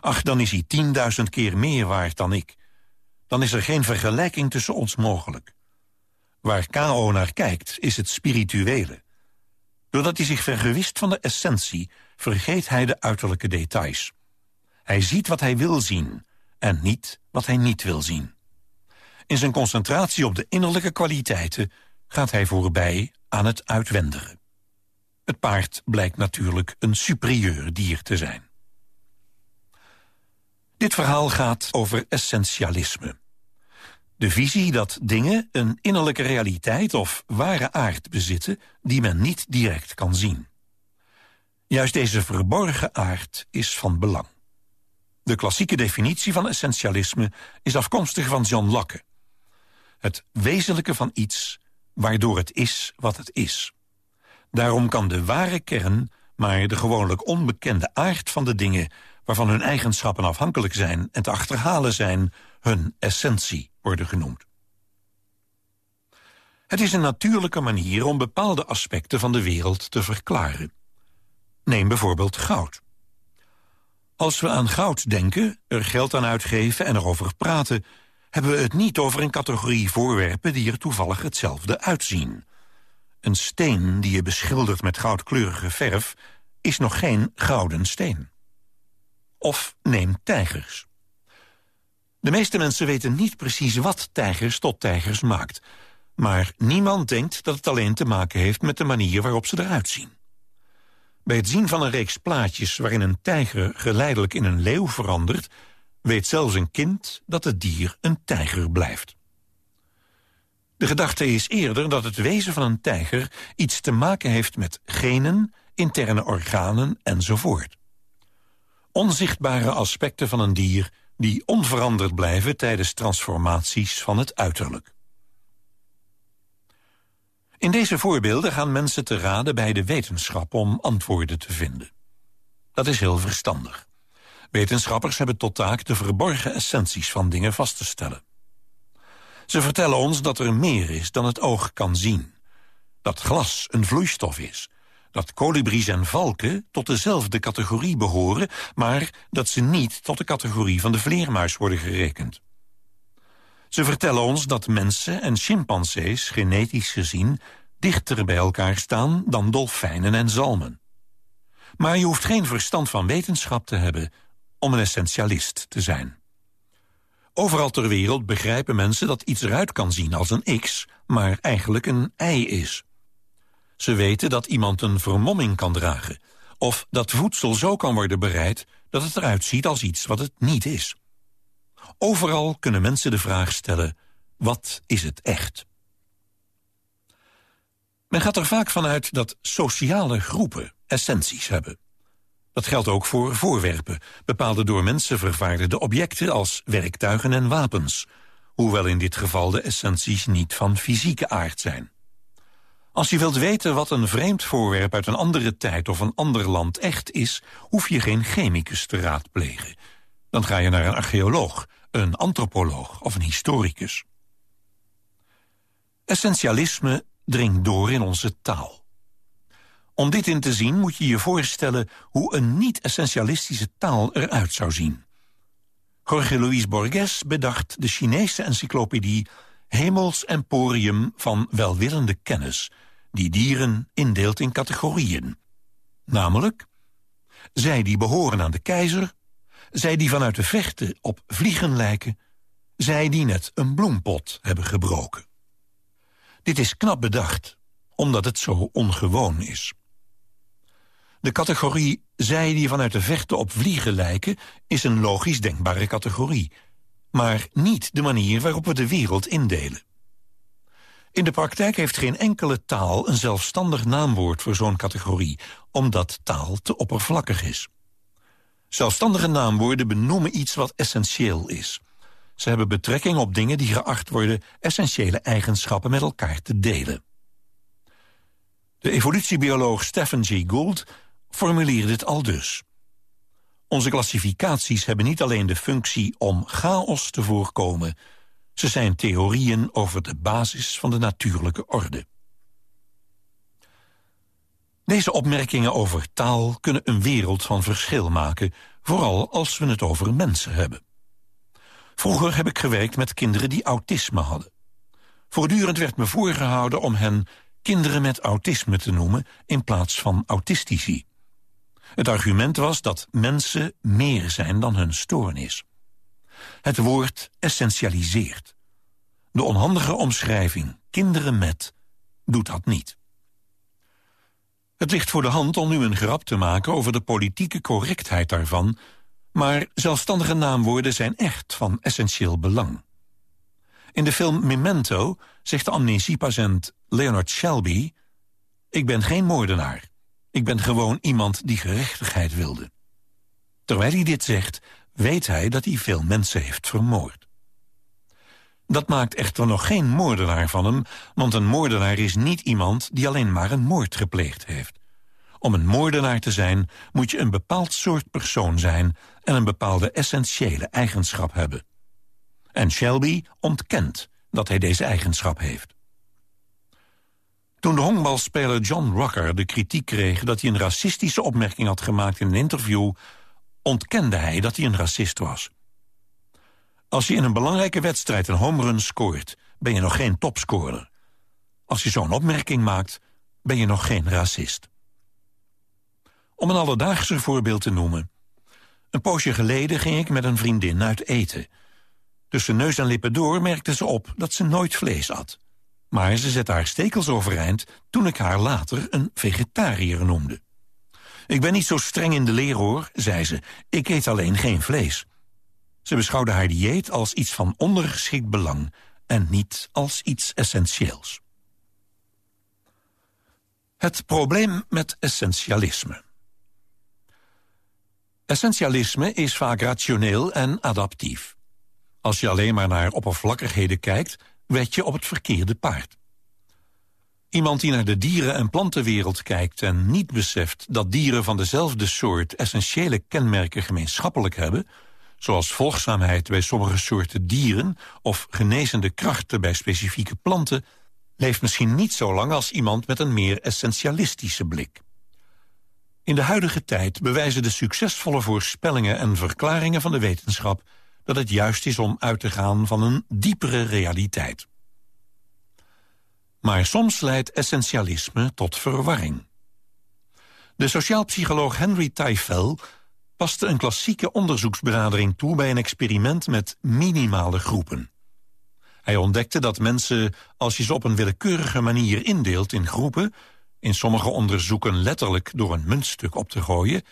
Ach, dan is hij tienduizend keer meer waard dan ik. Dan is er geen vergelijking tussen ons mogelijk. Waar K.O. naar kijkt, is het spirituele. Doordat hij zich vergewist van de essentie... vergeet hij de uiterlijke details. Hij ziet wat hij wil zien en niet wat hij niet wil zien. In zijn concentratie op de innerlijke kwaliteiten gaat hij voorbij aan het uitwendige. Het paard blijkt natuurlijk een superieur dier te zijn. Dit verhaal gaat over essentialisme. De visie dat dingen een innerlijke realiteit of ware aard bezitten... die men niet direct kan zien. Juist deze verborgen aard is van belang. De klassieke definitie van essentialisme is afkomstig van John Locke. Het wezenlijke van iets waardoor het is wat het is. Daarom kan de ware kern, maar de gewoonlijk onbekende aard van de dingen... waarvan hun eigenschappen afhankelijk zijn en te achterhalen zijn... hun essentie worden genoemd. Het is een natuurlijke manier om bepaalde aspecten van de wereld te verklaren. Neem bijvoorbeeld goud. Als we aan goud denken, er geld aan uitgeven en erover praten... hebben we het niet over een categorie voorwerpen die er toevallig hetzelfde uitzien. Een steen die je beschildert met goudkleurige verf... is nog geen gouden steen. Of neem tijgers. De meeste mensen weten niet precies wat tijgers tot tijgers maakt. Maar niemand denkt dat het alleen te maken heeft met de manier waarop ze eruit zien. Bij het zien van een reeks plaatjes waarin een tijger geleidelijk in een leeuw verandert... weet zelfs een kind dat het dier een tijger blijft. De gedachte is eerder dat het wezen van een tijger iets te maken heeft met genen, interne organen enzovoort. Onzichtbare aspecten van een dier die onveranderd blijven tijdens transformaties van het uiterlijk. In deze voorbeelden gaan mensen te raden bij de wetenschap om antwoorden te vinden. Dat is heel verstandig. Wetenschappers hebben tot taak de verborgen essenties van dingen vast te stellen. Ze vertellen ons dat er meer is dan het oog kan zien. Dat glas een vloeistof is. Dat kolibries en valken tot dezelfde categorie behoren... maar dat ze niet tot de categorie van de vleermuis worden gerekend. Ze vertellen ons dat mensen en chimpansees genetisch gezien... dichter bij elkaar staan dan dolfijnen en zalmen. Maar je hoeft geen verstand van wetenschap te hebben om een essentialist te zijn. Overal ter wereld begrijpen mensen dat iets eruit kan zien als een X... maar eigenlijk een Y is. Ze weten dat iemand een vermomming kan dragen... of dat voedsel zo kan worden bereid dat het eruit ziet als iets wat het niet is. Overal kunnen mensen de vraag stellen, wat is het echt? Men gaat er vaak vanuit dat sociale groepen essenties hebben. Dat geldt ook voor voorwerpen, bepaalde door mensen vervaardigde objecten als werktuigen en wapens, hoewel in dit geval de essenties niet van fysieke aard zijn. Als je wilt weten wat een vreemd voorwerp uit een andere tijd of een ander land echt is, hoef je geen chemicus te raadplegen. Dan ga je naar een archeoloog, een antropoloog of een historicus. Essentialisme dringt door in onze taal. Om dit in te zien moet je je voorstellen hoe een niet-essentialistische taal eruit zou zien. Jorge Luis Borges bedacht de Chinese encyclopedie Hemels Emporium van welwillende kennis, die dieren indeelt in categorieën. Namelijk, zij die behoren aan de keizer, zij die vanuit de vechten op vliegen lijken, zij die net een bloempot hebben gebroken. Dit is knap bedacht, omdat het zo ongewoon is. De categorie zij die vanuit de vechten op vliegen lijken... is een logisch denkbare categorie. Maar niet de manier waarop we de wereld indelen. In de praktijk heeft geen enkele taal een zelfstandig naamwoord voor zo'n categorie... omdat taal te oppervlakkig is. Zelfstandige naamwoorden benoemen iets wat essentieel is. Ze hebben betrekking op dingen die geacht worden... essentiële eigenschappen met elkaar te delen. De evolutiebioloog Stephen G. Gould formuleerde het al dus. Onze klassificaties hebben niet alleen de functie om chaos te voorkomen... ze zijn theorieën over de basis van de natuurlijke orde. Deze opmerkingen over taal kunnen een wereld van verschil maken... vooral als we het over mensen hebben. Vroeger heb ik gewerkt met kinderen die autisme hadden. Voortdurend werd me voorgehouden om hen kinderen met autisme te noemen... in plaats van autistici. Het argument was dat mensen meer zijn dan hun stoornis. Het woord essentialiseert. De onhandige omschrijving kinderen met doet dat niet. Het ligt voor de hand om nu een grap te maken over de politieke correctheid daarvan... maar zelfstandige naamwoorden zijn echt van essentieel belang. In de film Memento zegt de amnesiepatiënt Leonard Shelby... ik ben geen moordenaar, ik ben gewoon iemand die gerechtigheid wilde. Terwijl hij dit zegt, weet hij dat hij veel mensen heeft vermoord. Dat maakt echter nog geen moordenaar van hem... want een moordenaar is niet iemand die alleen maar een moord gepleegd heeft. Om een moordenaar te zijn moet je een bepaald soort persoon zijn... en een bepaalde essentiële eigenschap hebben. En Shelby ontkent dat hij deze eigenschap heeft. Toen de honkbalspeler John Rocker de kritiek kreeg... dat hij een racistische opmerking had gemaakt in een interview... ontkende hij dat hij een racist was. Als je in een belangrijke wedstrijd een home run scoort... ben je nog geen topscorer. Als je zo'n opmerking maakt, ben je nog geen racist. Om een alledaagse voorbeeld te noemen. Een poosje geleden ging ik met een vriendin uit eten. Tussen neus en lippen door merkte ze op dat ze nooit vlees at. Maar ze zette haar stekels overeind toen ik haar later een vegetariër noemde. Ik ben niet zo streng in de leer hoor, zei ze. Ik eet alleen geen vlees. Ze beschouwde haar dieet als iets van ondergeschikt belang... en niet als iets essentieels. Het probleem met essentialisme. Essentialisme is vaak rationeel en adaptief. Als je alleen maar naar oppervlakkigheden kijkt... wed je op het verkeerde paard. Iemand die naar de dieren- en plantenwereld kijkt en niet beseft dat dieren van dezelfde soort essentiële kenmerken gemeenschappelijk hebben, zoals volgzaamheid bij sommige soorten dieren of genezende krachten bij specifieke planten, leeft misschien niet zo lang als iemand met een meer essentialistische blik. In de huidige tijd bewijzen de succesvolle voorspellingen en verklaringen van de wetenschap dat het juist is om uit te gaan van een diepere realiteit. Maar soms leidt essentialisme tot verwarring. De sociaalpsycholoog Henry Teifel paste een klassieke onderzoeksbenadering toe... bij een experiment met minimale groepen. Hij ontdekte dat mensen, als je ze op een willekeurige manier indeelt in groepen... in sommige onderzoeken letterlijk door een muntstuk op te gooien...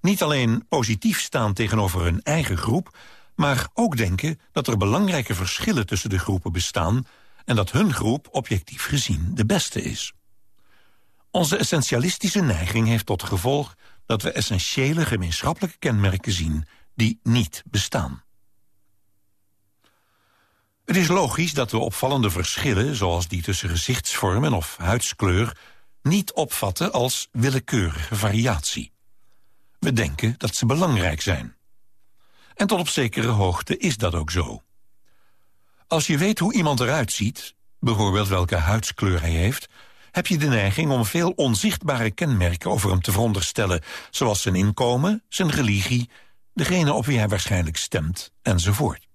niet alleen positief staan tegenover hun eigen groep... maar ook denken dat er belangrijke verschillen tussen de groepen bestaan en dat hun groep objectief gezien de beste is. Onze essentialistische neiging heeft tot gevolg dat we essentiële gemeenschappelijke kenmerken zien die niet bestaan. Het is logisch dat we opvallende verschillen, zoals die tussen gezichtsvormen of huidskleur, niet opvatten als willekeurige variatie. We denken dat ze belangrijk zijn. En tot op zekere hoogte is dat ook zo. Als je weet hoe iemand eruit ziet, bijvoorbeeld welke huidskleur hij heeft... heb je de neiging om veel onzichtbare kenmerken over hem te veronderstellen... zoals zijn inkomen, zijn religie, degene op wie hij waarschijnlijk stemt, enzovoort.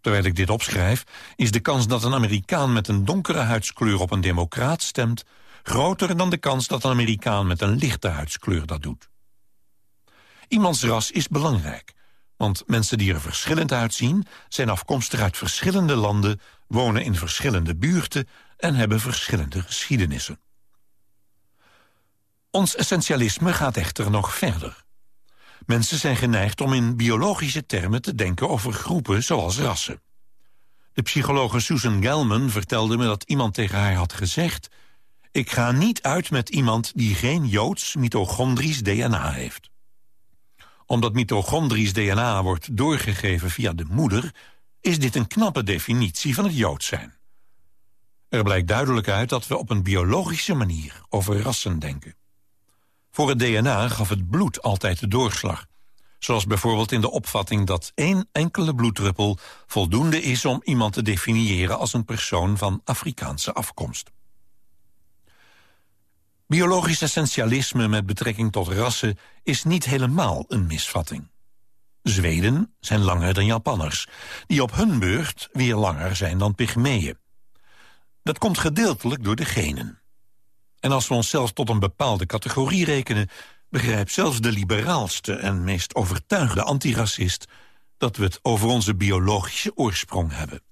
Terwijl ik dit opschrijf, is de kans dat een Amerikaan met een donkere huidskleur op een democraat stemt... groter dan de kans dat een Amerikaan met een lichte huidskleur dat doet. Iemands ras is belangrijk. Want mensen die er verschillend uitzien... zijn afkomstig uit verschillende landen, wonen in verschillende buurten... en hebben verschillende geschiedenissen. Ons essentialisme gaat echter nog verder. Mensen zijn geneigd om in biologische termen te denken over groepen zoals rassen. De psychologe Susan Gelman vertelde me dat iemand tegen haar had gezegd... ik ga niet uit met iemand die geen Joods mitochondrisch DNA heeft omdat mitochondrisch DNA wordt doorgegeven via de moeder... is dit een knappe definitie van het Jood zijn. Er blijkt duidelijk uit dat we op een biologische manier over rassen denken. Voor het DNA gaf het bloed altijd de doorslag. Zoals bijvoorbeeld in de opvatting dat één enkele bloeddruppel... voldoende is om iemand te definiëren als een persoon van Afrikaanse afkomst. Biologisch essentialisme met betrekking tot rassen is niet helemaal een misvatting. Zweden zijn langer dan Japanners, die op hun beurt weer langer zijn dan Pygmeeën. Dat komt gedeeltelijk door de genen. En als we onszelf tot een bepaalde categorie rekenen... begrijpt zelfs de liberaalste en meest overtuigde antiracist... dat we het over onze biologische oorsprong hebben.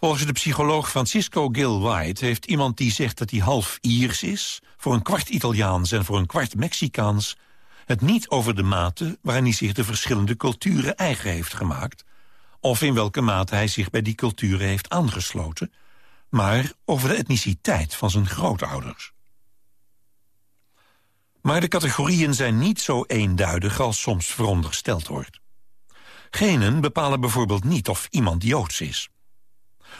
Volgens de psycholoog Francisco Gil White heeft iemand die zegt dat hij half Iers is... voor een kwart Italiaans en voor een kwart Mexicaans... het niet over de mate waarin hij zich de verschillende culturen eigen heeft gemaakt... of in welke mate hij zich bij die culturen heeft aangesloten... maar over de etniciteit van zijn grootouders. Maar de categorieën zijn niet zo eenduidig als soms verondersteld wordt. Genen bepalen bijvoorbeeld niet of iemand Joods is...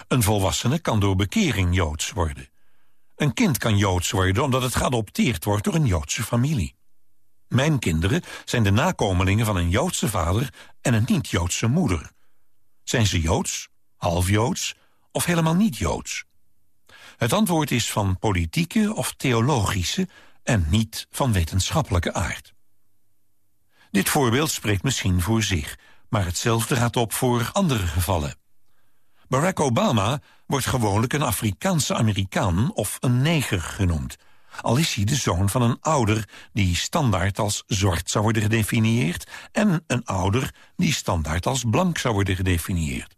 Een volwassene kan door bekering Joods worden. Een kind kan Joods worden omdat het geadopteerd wordt door een Joodse familie. Mijn kinderen zijn de nakomelingen van een Joodse vader en een niet-Joodse moeder. Zijn ze Joods, half Joods of helemaal niet Joods? Het antwoord is van politieke of theologische en niet van wetenschappelijke aard. Dit voorbeeld spreekt misschien voor zich, maar hetzelfde gaat op voor andere gevallen. Barack Obama wordt gewoonlijk een Afrikaanse Amerikaan of een neger genoemd. Al is hij de zoon van een ouder die standaard als zwart zou worden gedefinieerd... en een ouder die standaard als blank zou worden gedefinieerd.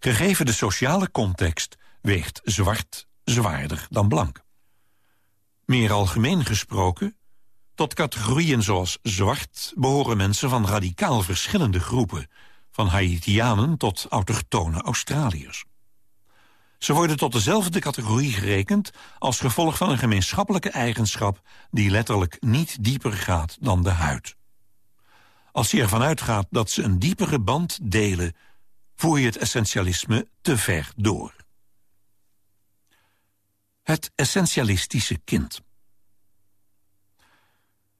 Gegeven de sociale context weegt zwart zwaarder dan blank. Meer algemeen gesproken, tot categorieën zoals zwart behoren mensen van radicaal verschillende groepen, van Haitianen tot autochtone Australiërs. Ze worden tot dezelfde categorie gerekend als gevolg van een gemeenschappelijke eigenschap die letterlijk niet dieper gaat dan de huid. Als je ervan uitgaat dat ze een diepere band delen, voer je het essentialisme te ver door. Het essentialistische kind.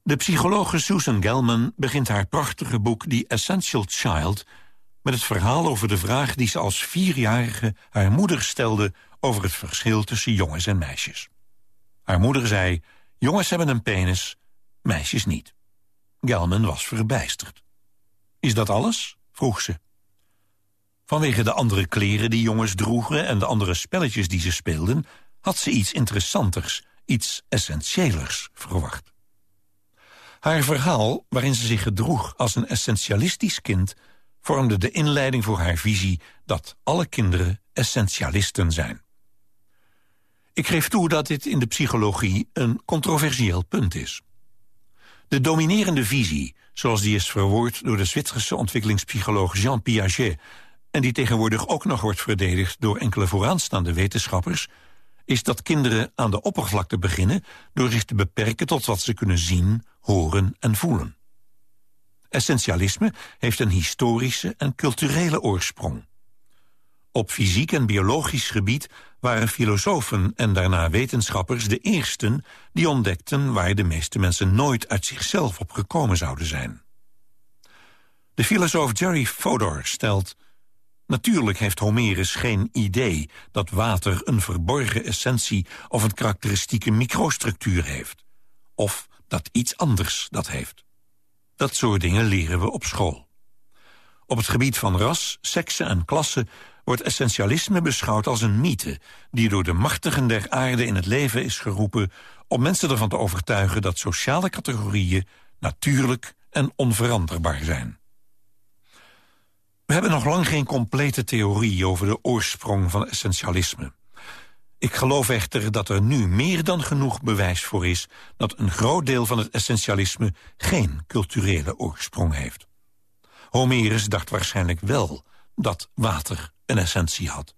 De psychologe Susan Gelman begint haar prachtige boek The Essential Child... met het verhaal over de vraag die ze als vierjarige haar moeder stelde... over het verschil tussen jongens en meisjes. Haar moeder zei, jongens hebben een penis, meisjes niet. Gelman was verbijsterd. Is dat alles? vroeg ze. Vanwege de andere kleren die jongens droegen... en de andere spelletjes die ze speelden... had ze iets interessanters, iets essentiëlers verwacht. Haar verhaal, waarin ze zich gedroeg als een essentialistisch kind... vormde de inleiding voor haar visie dat alle kinderen essentialisten zijn. Ik geef toe dat dit in de psychologie een controversieel punt is. De dominerende visie, zoals die is verwoord door de Zwitserse ontwikkelingspsycholoog Jean Piaget... en die tegenwoordig ook nog wordt verdedigd door enkele vooraanstaande wetenschappers is dat kinderen aan de oppervlakte beginnen... door zich te beperken tot wat ze kunnen zien, horen en voelen. Essentialisme heeft een historische en culturele oorsprong. Op fysiek en biologisch gebied waren filosofen en daarna wetenschappers de eersten die ontdekten waar de meeste mensen nooit uit zichzelf op gekomen zouden zijn. De filosoof Jerry Fodor stelt Natuurlijk heeft Homerus geen idee dat water een verborgen essentie of een karakteristieke microstructuur heeft. Of dat iets anders dat heeft. Dat soort dingen leren we op school. Op het gebied van ras, sekse en klasse wordt essentialisme beschouwd als een mythe... die door de machtigen der aarde in het leven is geroepen... om mensen ervan te overtuigen dat sociale categorieën natuurlijk en onveranderbaar zijn. We hebben nog lang geen complete theorie over de oorsprong van essentialisme. Ik geloof echter dat er nu meer dan genoeg bewijs voor is... dat een groot deel van het essentialisme geen culturele oorsprong heeft. Homerus dacht waarschijnlijk wel dat water een essentie had.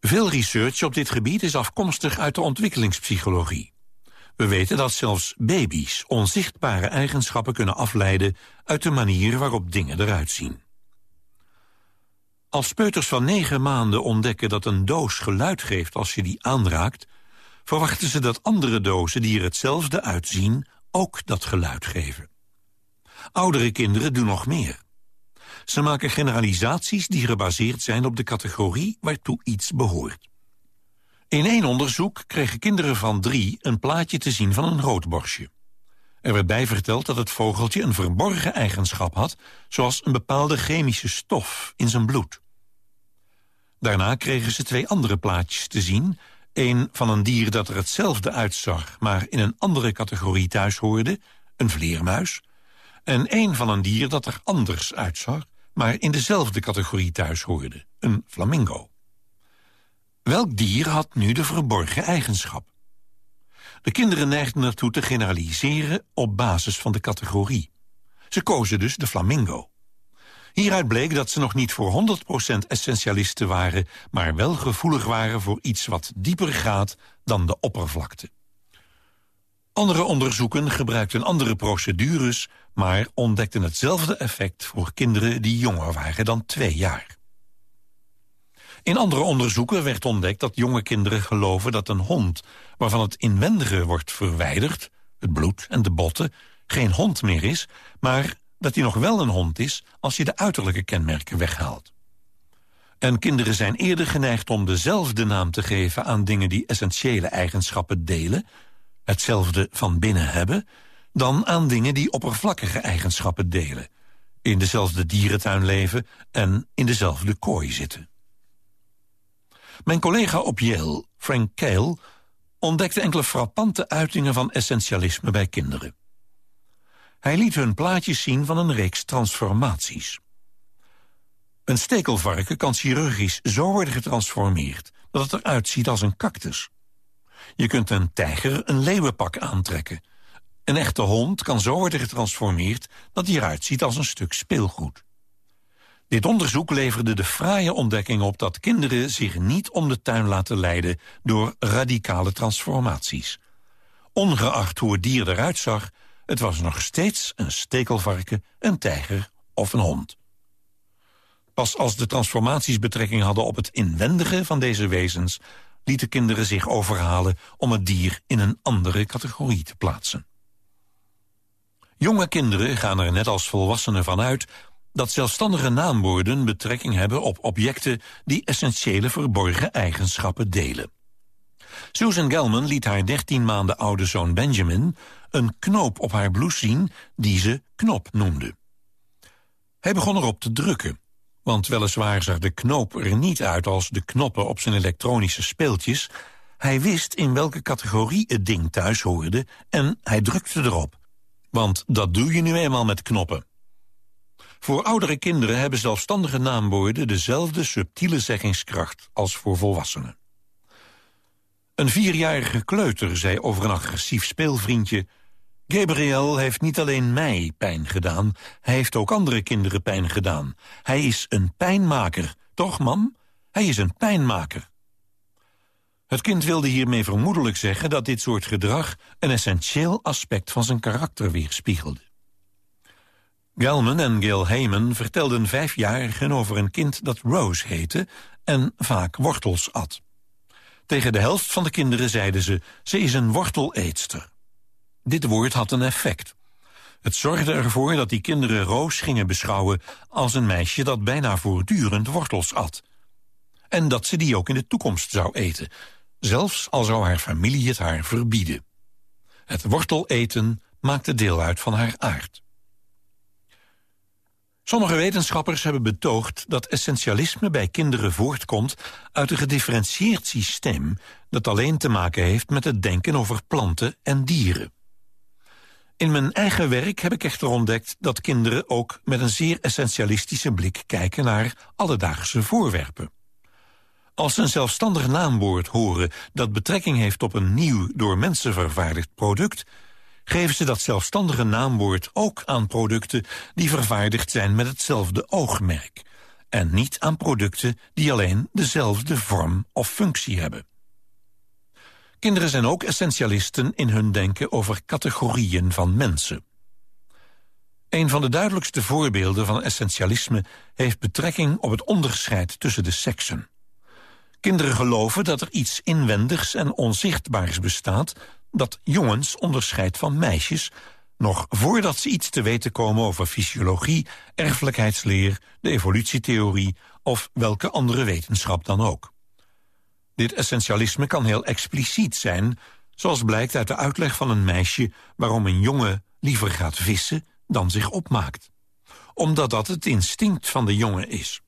Veel research op dit gebied is afkomstig uit de ontwikkelingspsychologie. We weten dat zelfs baby's onzichtbare eigenschappen kunnen afleiden... uit de manier waarop dingen eruit zien. Als peuters van negen maanden ontdekken dat een doos geluid geeft als je die aanraakt... verwachten ze dat andere dozen die er hetzelfde uitzien ook dat geluid geven. Oudere kinderen doen nog meer. Ze maken generalisaties die gebaseerd zijn op de categorie waartoe iets behoort. In één onderzoek kregen kinderen van drie een plaatje te zien van een roodborstje. Er werd bij verteld dat het vogeltje een verborgen eigenschap had... zoals een bepaalde chemische stof in zijn bloed. Daarna kregen ze twee andere plaatjes te zien. Eén van een dier dat er hetzelfde uitzag... maar in een andere categorie thuis hoorde, een vleermuis. En één van een dier dat er anders uitzag... maar in dezelfde categorie thuis hoorde, een flamingo. Welk dier had nu de verborgen eigenschap? De kinderen neigden ertoe te generaliseren op basis van de categorie. Ze kozen dus de flamingo. Hieruit bleek dat ze nog niet voor 100% essentialisten waren... maar wel gevoelig waren voor iets wat dieper gaat dan de oppervlakte. Andere onderzoeken gebruikten andere procedures... maar ontdekten hetzelfde effect voor kinderen die jonger waren dan twee jaar. In andere onderzoeken werd ontdekt dat jonge kinderen geloven dat een hond... waarvan het inwendige wordt verwijderd, het bloed en de botten... geen hond meer is, maar dat hij nog wel een hond is als je de uiterlijke kenmerken weghaalt. En kinderen zijn eerder geneigd om dezelfde naam te geven aan dingen die essentiële eigenschappen delen, hetzelfde van binnen hebben, dan aan dingen die oppervlakkige eigenschappen delen, in dezelfde dierentuin leven en in dezelfde kooi zitten. Mijn collega op Yale, Frank Cale, ontdekte enkele frappante uitingen van essentialisme bij kinderen. Hij liet hun plaatjes zien van een reeks transformaties. Een stekelvarken kan chirurgisch zo worden getransformeerd... dat het eruit ziet als een cactus. Je kunt een tijger een leeuwenpak aantrekken. Een echte hond kan zo worden getransformeerd... dat hij eruit ziet als een stuk speelgoed. Dit onderzoek leverde de fraaie ontdekking op dat kinderen zich niet om de tuin laten leiden door radicale transformaties. Ongeacht hoe het dier eruit zag, het was nog steeds een stekelvarken, een tijger of een hond. Pas als de transformaties betrekking hadden op het inwendige van deze wezens... lieten kinderen zich overhalen om het dier in een andere categorie te plaatsen. Jonge kinderen gaan er net als volwassenen van uit dat zelfstandige naamwoorden betrekking hebben op objecten die essentiële verborgen eigenschappen delen. Susan Gelman liet haar 13 maanden oude zoon Benjamin een knoop op haar blouse zien die ze knop noemde. Hij begon erop te drukken, want weliswaar zag de knoop er niet uit als de knoppen op zijn elektronische speeltjes. Hij wist in welke categorie het ding thuis hoorde en hij drukte erop. Want dat doe je nu eenmaal met knoppen. Voor oudere kinderen hebben zelfstandige naamwoorden dezelfde subtiele zeggingskracht als voor volwassenen. Een vierjarige kleuter zei over een agressief speelvriendje... Gabriel heeft niet alleen mij pijn gedaan, hij heeft ook andere kinderen pijn gedaan. Hij is een pijnmaker, toch mam? Hij is een pijnmaker. Het kind wilde hiermee vermoedelijk zeggen dat dit soort gedrag... een essentieel aspect van zijn karakter weerspiegelde. Gelman en Gil Heyman vertelden vijfjarigen over een kind dat Rose heette... en vaak wortels at. Tegen de helft van de kinderen zeiden ze, ze is een worteleetster. Dit woord had een effect. Het zorgde ervoor dat die kinderen Roos gingen beschouwen als een meisje dat bijna voortdurend wortels at. En dat ze die ook in de toekomst zou eten, zelfs al zou haar familie het haar verbieden. Het worteleten maakte deel uit van haar aard. Sommige wetenschappers hebben betoogd dat essentialisme bij kinderen voortkomt uit een gedifferentieerd systeem dat alleen te maken heeft met het denken over planten en dieren. In mijn eigen werk heb ik echter ontdekt dat kinderen ook met een zeer essentialistische blik kijken naar alledaagse voorwerpen. Als ze een zelfstandig naamwoord horen dat betrekking heeft op een nieuw door mensen vervaardigd product, geven ze dat zelfstandige naamwoord ook aan producten die vervaardigd zijn met hetzelfde oogmerk en niet aan producten die alleen dezelfde vorm of functie hebben. Kinderen zijn ook essentialisten in hun denken over categorieën van mensen. Een van de duidelijkste voorbeelden van essentialisme heeft betrekking op het onderscheid tussen de seksen. Kinderen geloven dat er iets inwendigs en onzichtbaars bestaat dat jongens onderscheidt van meisjes... nog voordat ze iets te weten komen over fysiologie, erfelijkheidsleer... de evolutietheorie of welke andere wetenschap dan ook. Dit essentialisme kan heel expliciet zijn... zoals blijkt uit de uitleg van een meisje... waarom een jongen liever gaat vissen dan zich opmaakt. Omdat dat het instinct van de jongen is.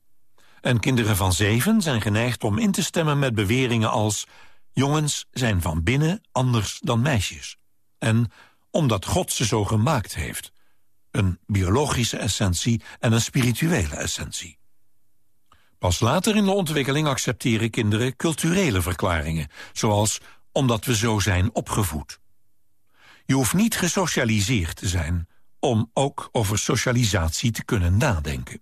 En kinderen van zeven zijn geneigd om in te stemmen met beweringen als... Jongens zijn van binnen anders dan meisjes. En omdat God ze zo gemaakt heeft. Een biologische essentie en een spirituele essentie. Pas later in de ontwikkeling accepteren kinderen culturele verklaringen, zoals omdat we zo zijn opgevoed. Je hoeft niet gesocialiseerd te zijn om ook over socialisatie te kunnen nadenken.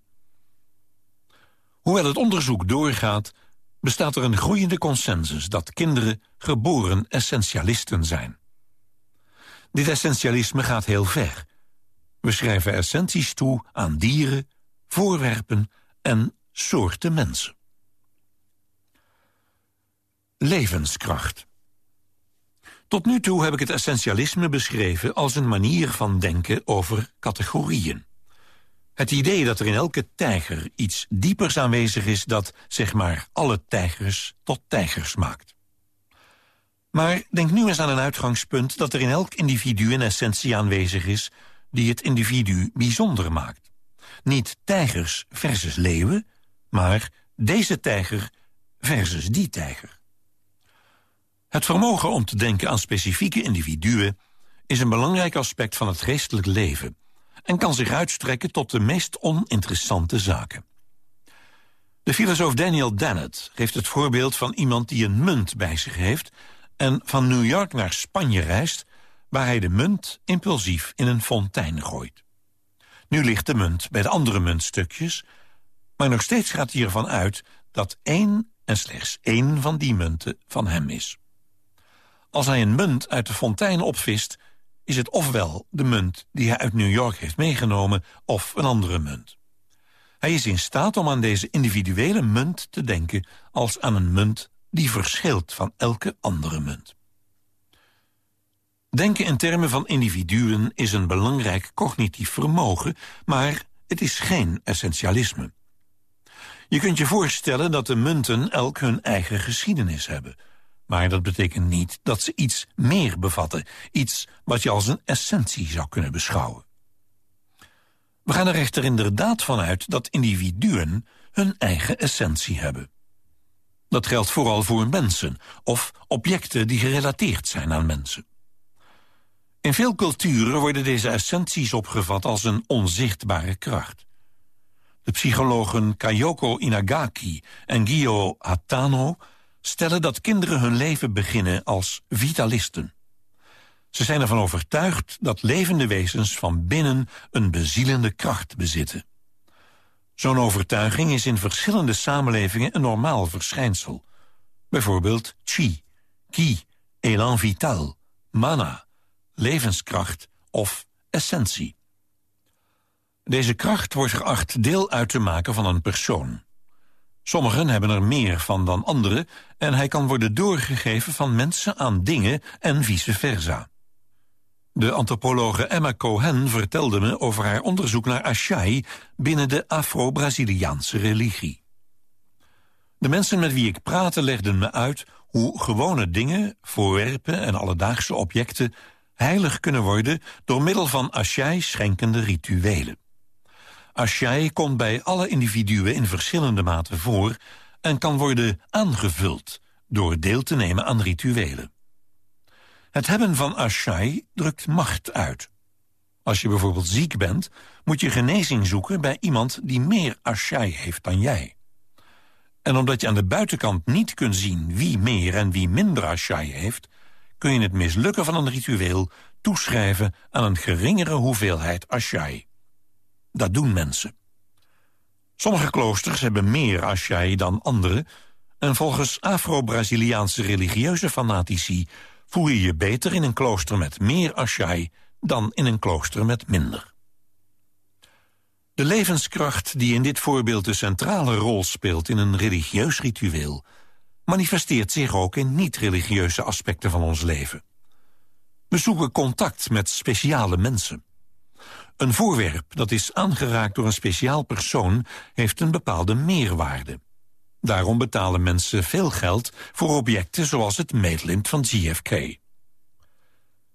Hoewel het onderzoek doorgaat, bestaat er een groeiende consensus dat kinderen geboren essentialisten zijn. Dit essentialisme gaat heel ver. We schrijven essenties toe aan dieren, voorwerpen en soorten mensen. Levenskracht. Tot nu toe heb ik het essentialisme beschreven als een manier van denken over categorieën. Het idee dat er in elke tijger iets diepers aanwezig is... dat, zeg maar, alle tijgers tot tijgers maakt. Maar denk nu eens aan een uitgangspunt dat er in elk individu een essentie aanwezig is die het individu bijzonder maakt. Niet tijgers versus leeuwen, maar deze tijger versus die tijger. Het vermogen om te denken aan specifieke individuen is een belangrijk aspect van het geestelijk leven en kan zich uitstrekken tot de meest oninteressante zaken. De filosoof Daniel Dennett geeft het voorbeeld van iemand die een munt bij zich heeft en van New York naar Spanje reist, waar hij de munt impulsief in een fontein gooit. Nu ligt de munt bij de andere muntstukjes, maar nog steeds gaat hij ervan uit dat één en slechts één van die munten van hem is. Als hij een munt uit de fontein opvist, is het ofwel de munt die hij uit New York heeft meegenomen... of een andere munt. Hij is in staat om aan deze individuele munt te denken... als aan een munt die verschilt van elke andere munt. Denken in termen van individuen is een belangrijk cognitief vermogen... maar het is geen essentialisme. Je kunt je voorstellen dat de munten elk hun eigen geschiedenis hebben... Maar dat betekent niet dat ze iets meer bevatten. Iets wat je als een essentie zou kunnen beschouwen. We gaan er echter inderdaad vanuit dat individuen hun eigen essentie hebben. Dat geldt vooral voor mensen of objecten die gerelateerd zijn aan mensen. In veel culturen worden deze essenties opgevat als een onzichtbare kracht. De psychologen Kayoko Inagaki en Gio Hatano stellen dat kinderen hun leven beginnen als vitalisten. Ze zijn ervan overtuigd dat levende wezens van binnen een bezielende kracht bezitten. Zo'n overtuiging is in verschillende samenlevingen een normaal verschijnsel. Bijvoorbeeld chi, ki, elan vital, mana, levenskracht of essentie. Deze kracht wordt geacht deel uit te maken van een persoon. Sommigen hebben er meer van dan anderen en hij kan worden doorgegeven van mensen aan dingen en vice versa. De antropologe Emma Cohen vertelde me over haar onderzoek naar Ashai binnen de Afro-Braziliaanse religie. De mensen met wie ik praatte legden me uit hoe gewone dingen, voorwerpen en alledaagse objecten heilig kunnen worden door middel van Ashai schenkende rituelen. Ashai komt bij alle individuen in verschillende mate voor... en kan worden aangevuld door deel te nemen aan rituelen. Het hebben van Ashai drukt macht uit. Als je bijvoorbeeld ziek bent, moet je genezing zoeken... bij iemand die meer Ashai heeft dan jij. En omdat je aan de buitenkant niet kunt zien wie meer en wie minder Ashai heeft... kun je het mislukken van een ritueel toeschrijven aan een geringere hoeveelheid Ashai. Dat doen mensen. Sommige kloosters hebben meer ashai dan andere... en volgens Afro-Braziliaanse religieuze fanatici... voel je je beter in een klooster met meer ashai... dan in een klooster met minder. De levenskracht die in dit voorbeeld de centrale rol speelt... in een religieus ritueel... manifesteert zich ook in niet-religieuze aspecten van ons leven. We zoeken contact met speciale mensen. Een voorwerp dat is aangeraakt door een speciaal persoon... heeft een bepaalde meerwaarde. Daarom betalen mensen veel geld voor objecten zoals het meetlint van GFK.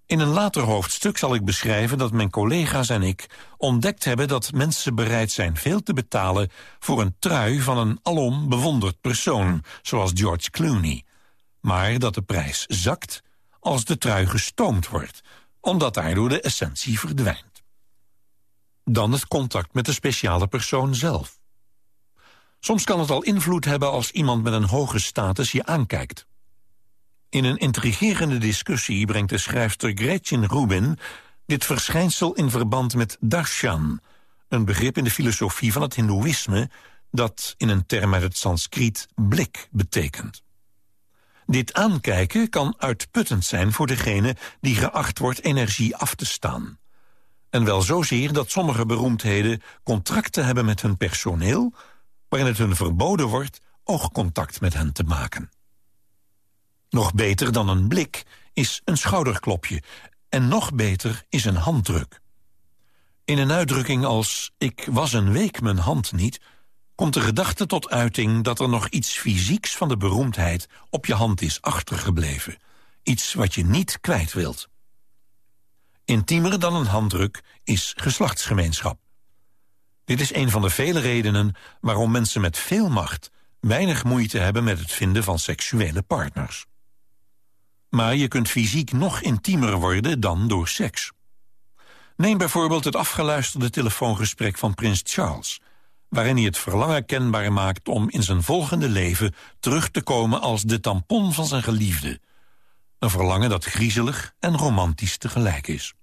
In een later hoofdstuk zal ik beschrijven dat mijn collega's en ik ontdekt hebben dat mensen bereid zijn veel te betalen voor een trui van een alom bewonderd persoon, zoals George Clooney. Maar dat de prijs zakt als de trui gestoomd wordt, omdat daardoor de essentie verdwijnt dan het contact met de speciale persoon zelf. Soms kan het al invloed hebben als iemand met een hoge status je aankijkt. In een intrigerende discussie brengt de schrijfster Gretchen Rubin... dit verschijnsel in verband met darshan... een begrip in de filosofie van het hindoeïsme... dat in een term uit het Sanskriet blik betekent. Dit aankijken kan uitputtend zijn voor degene die geacht wordt energie af te staan. En wel zozeer dat sommige beroemdheden contracten hebben met hun personeel... waarin het hun verboden wordt oogcontact met hen te maken. Nog beter dan een blik is een schouderklopje... en nog beter is een handdruk. In een uitdrukking als ik was een week mijn hand niet... komt de gedachte tot uiting dat er nog iets fysieks van de beroemdheid... op je hand is achtergebleven. Iets wat je niet kwijt wilt. Intiemer dan een handdruk is geslachtsgemeenschap. Dit is een van de vele redenen waarom mensen met veel macht... weinig moeite hebben met het vinden van seksuele partners. Maar je kunt fysiek nog intiemer worden dan door seks. Neem bijvoorbeeld het afgeluisterde telefoongesprek van prins Charles... waarin hij het verlangen kenbaar maakt om in zijn volgende leven... terug te komen als de tampon van zijn geliefde. Een verlangen dat griezelig en romantisch tegelijk is.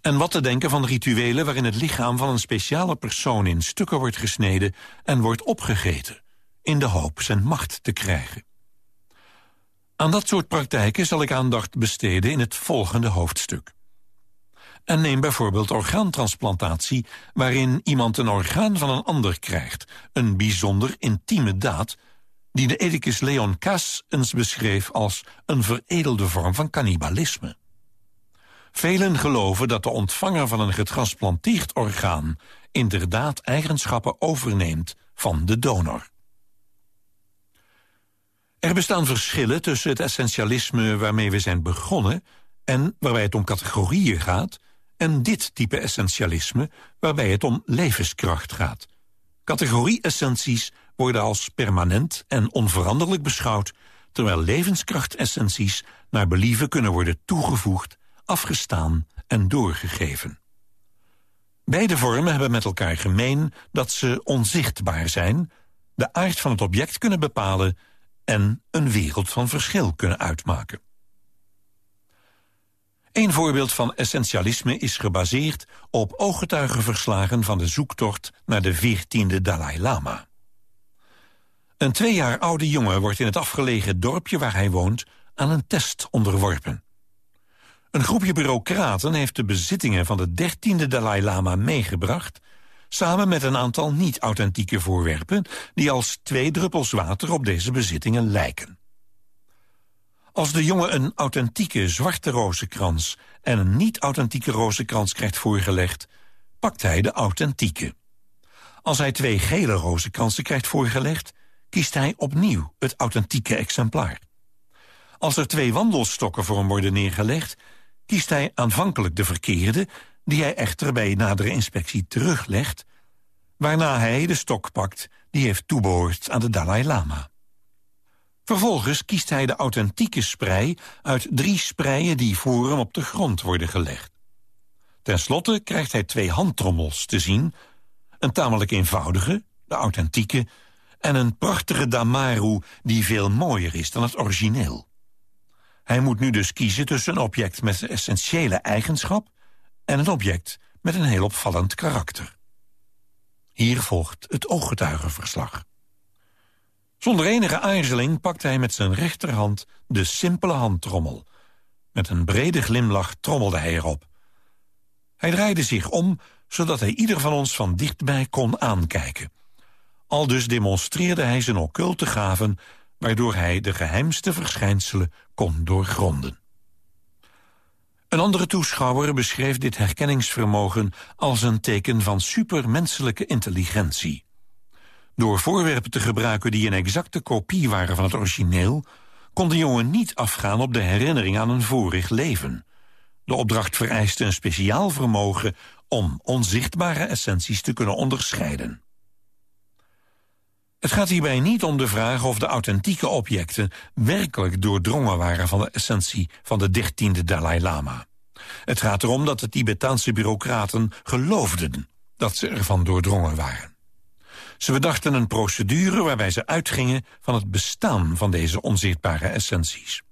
En wat te denken van rituelen waarin het lichaam van een speciale persoon in stukken wordt gesneden en wordt opgegeten, in de hoop zijn macht te krijgen. Aan dat soort praktijken zal ik aandacht besteden in het volgende hoofdstuk. En neem bijvoorbeeld orgaantransplantatie... waarin iemand een orgaan van een ander krijgt. Een bijzonder intieme daad... die de ethicus Leon Kass eens beschreef als een veredelde vorm van cannibalisme. Velen geloven dat de ontvanger van een getransplanteerd orgaan... inderdaad eigenschappen overneemt van de donor. Er bestaan verschillen tussen het essentialisme waarmee we zijn begonnen... en waarbij het om categorieën gaat... en dit type essentialisme waarbij het om levenskracht gaat. Categorie-essenties worden als permanent en onveranderlijk beschouwd... terwijl levenskracht-essenties naar believen kunnen worden toegevoegd afgestaan en doorgegeven. Beide vormen hebben met elkaar gemeen dat ze onzichtbaar zijn... de aard van het object kunnen bepalen... en een wereld van verschil kunnen uitmaken. Een voorbeeld van essentialisme is gebaseerd op ooggetuigenverslagen van de zoektocht naar de veertiende Dalai Lama. Een twee jaar oude jongen wordt in het afgelegen dorpje waar hij woont aan een test onderworpen. Een groepje bureaucraten heeft de bezittingen van de dertiende Dalai Lama meegebracht... samen met een aantal niet-authentieke voorwerpen... die als twee druppels water op deze bezittingen lijken. Als de jongen een authentieke zwarte rozenkrans... en een niet-authentieke rozenkrans krijgt voorgelegd... pakt hij de authentieke. Als hij twee gele rozenkransen krijgt voorgelegd... kiest hij opnieuw het authentieke exemplaar. Als er twee wandelstokken voor hem worden neergelegd kiest hij aanvankelijk de verkeerde... die hij echter bij nadere inspectie teruglegt... waarna hij de stok pakt die heeft toebehoord aan de Dalai Lama. Vervolgens kiest hij de authentieke sprei uit drie spreien... die voor hem op de grond worden gelegd. Ten slotte krijgt hij twee handtrommels te zien... een tamelijk eenvoudige, de authentieke... en een prachtige Damaru die veel mooier is dan het origineel. Hij moet nu dus kiezen tussen een object met een essentiële eigenschap... en een object met een heel opvallend karakter. Hier volgt het ooggetuigenverslag. Zonder enige aarzeling pakt hij met zijn rechterhand de simpele handtrommel. Met een brede glimlach trommelde hij erop. Hij draaide zich om, zodat hij ieder van ons van dichtbij kon aankijken. Al dus demonstreerde hij zijn occulte gaven waardoor hij de geheimste verschijnselen kon doorgronden. Een andere toeschouwer beschreef dit herkenningsvermogen als een teken van supermenselijke intelligentie. Door voorwerpen te gebruiken die een exacte kopie waren van het origineel, kon de jongen niet afgaan op de herinnering aan een vorig leven. De opdracht vereiste een speciaal vermogen om onzichtbare essenties te kunnen onderscheiden. Het gaat hierbij niet om de vraag of de authentieke objecten werkelijk doordrongen waren van de essentie van de dertiende Dalai Lama. Het gaat erom dat de Tibetaanse bureaucraten geloofden dat ze ervan doordrongen waren. Ze bedachten een procedure waarbij ze uitgingen van het bestaan van deze onzichtbare essenties.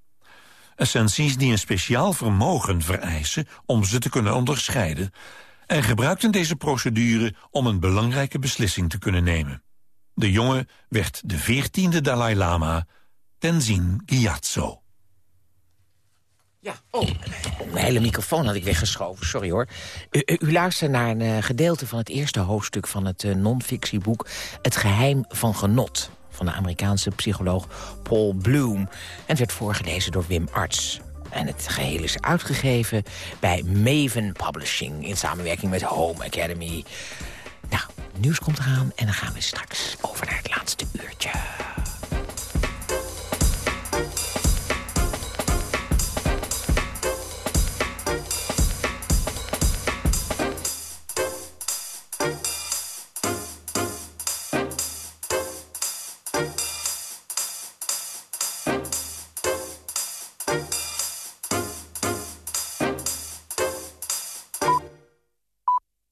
Essenties die een speciaal vermogen vereisen om ze te kunnen onderscheiden... en gebruikten deze procedure om een belangrijke beslissing te kunnen nemen. De jongen werd de veertiende Dalai Lama, Tenzin Gyatso. Ja, oh, mijn hele microfoon had ik weggeschoven, sorry hoor. U, u, luistert naar een uh, gedeelte van het eerste hoofdstuk van het uh, non-fictieboek... Het geheim van genot van de Amerikaanse psycholoog Paul Bloom. En het werd voorgelezen door Wim Arts. En het geheel is uitgegeven bij Maven Publishing... in samenwerking met Home Academy. Nou, nieuws komt eraan en dan gaan we straks over naar het laatste uurtje.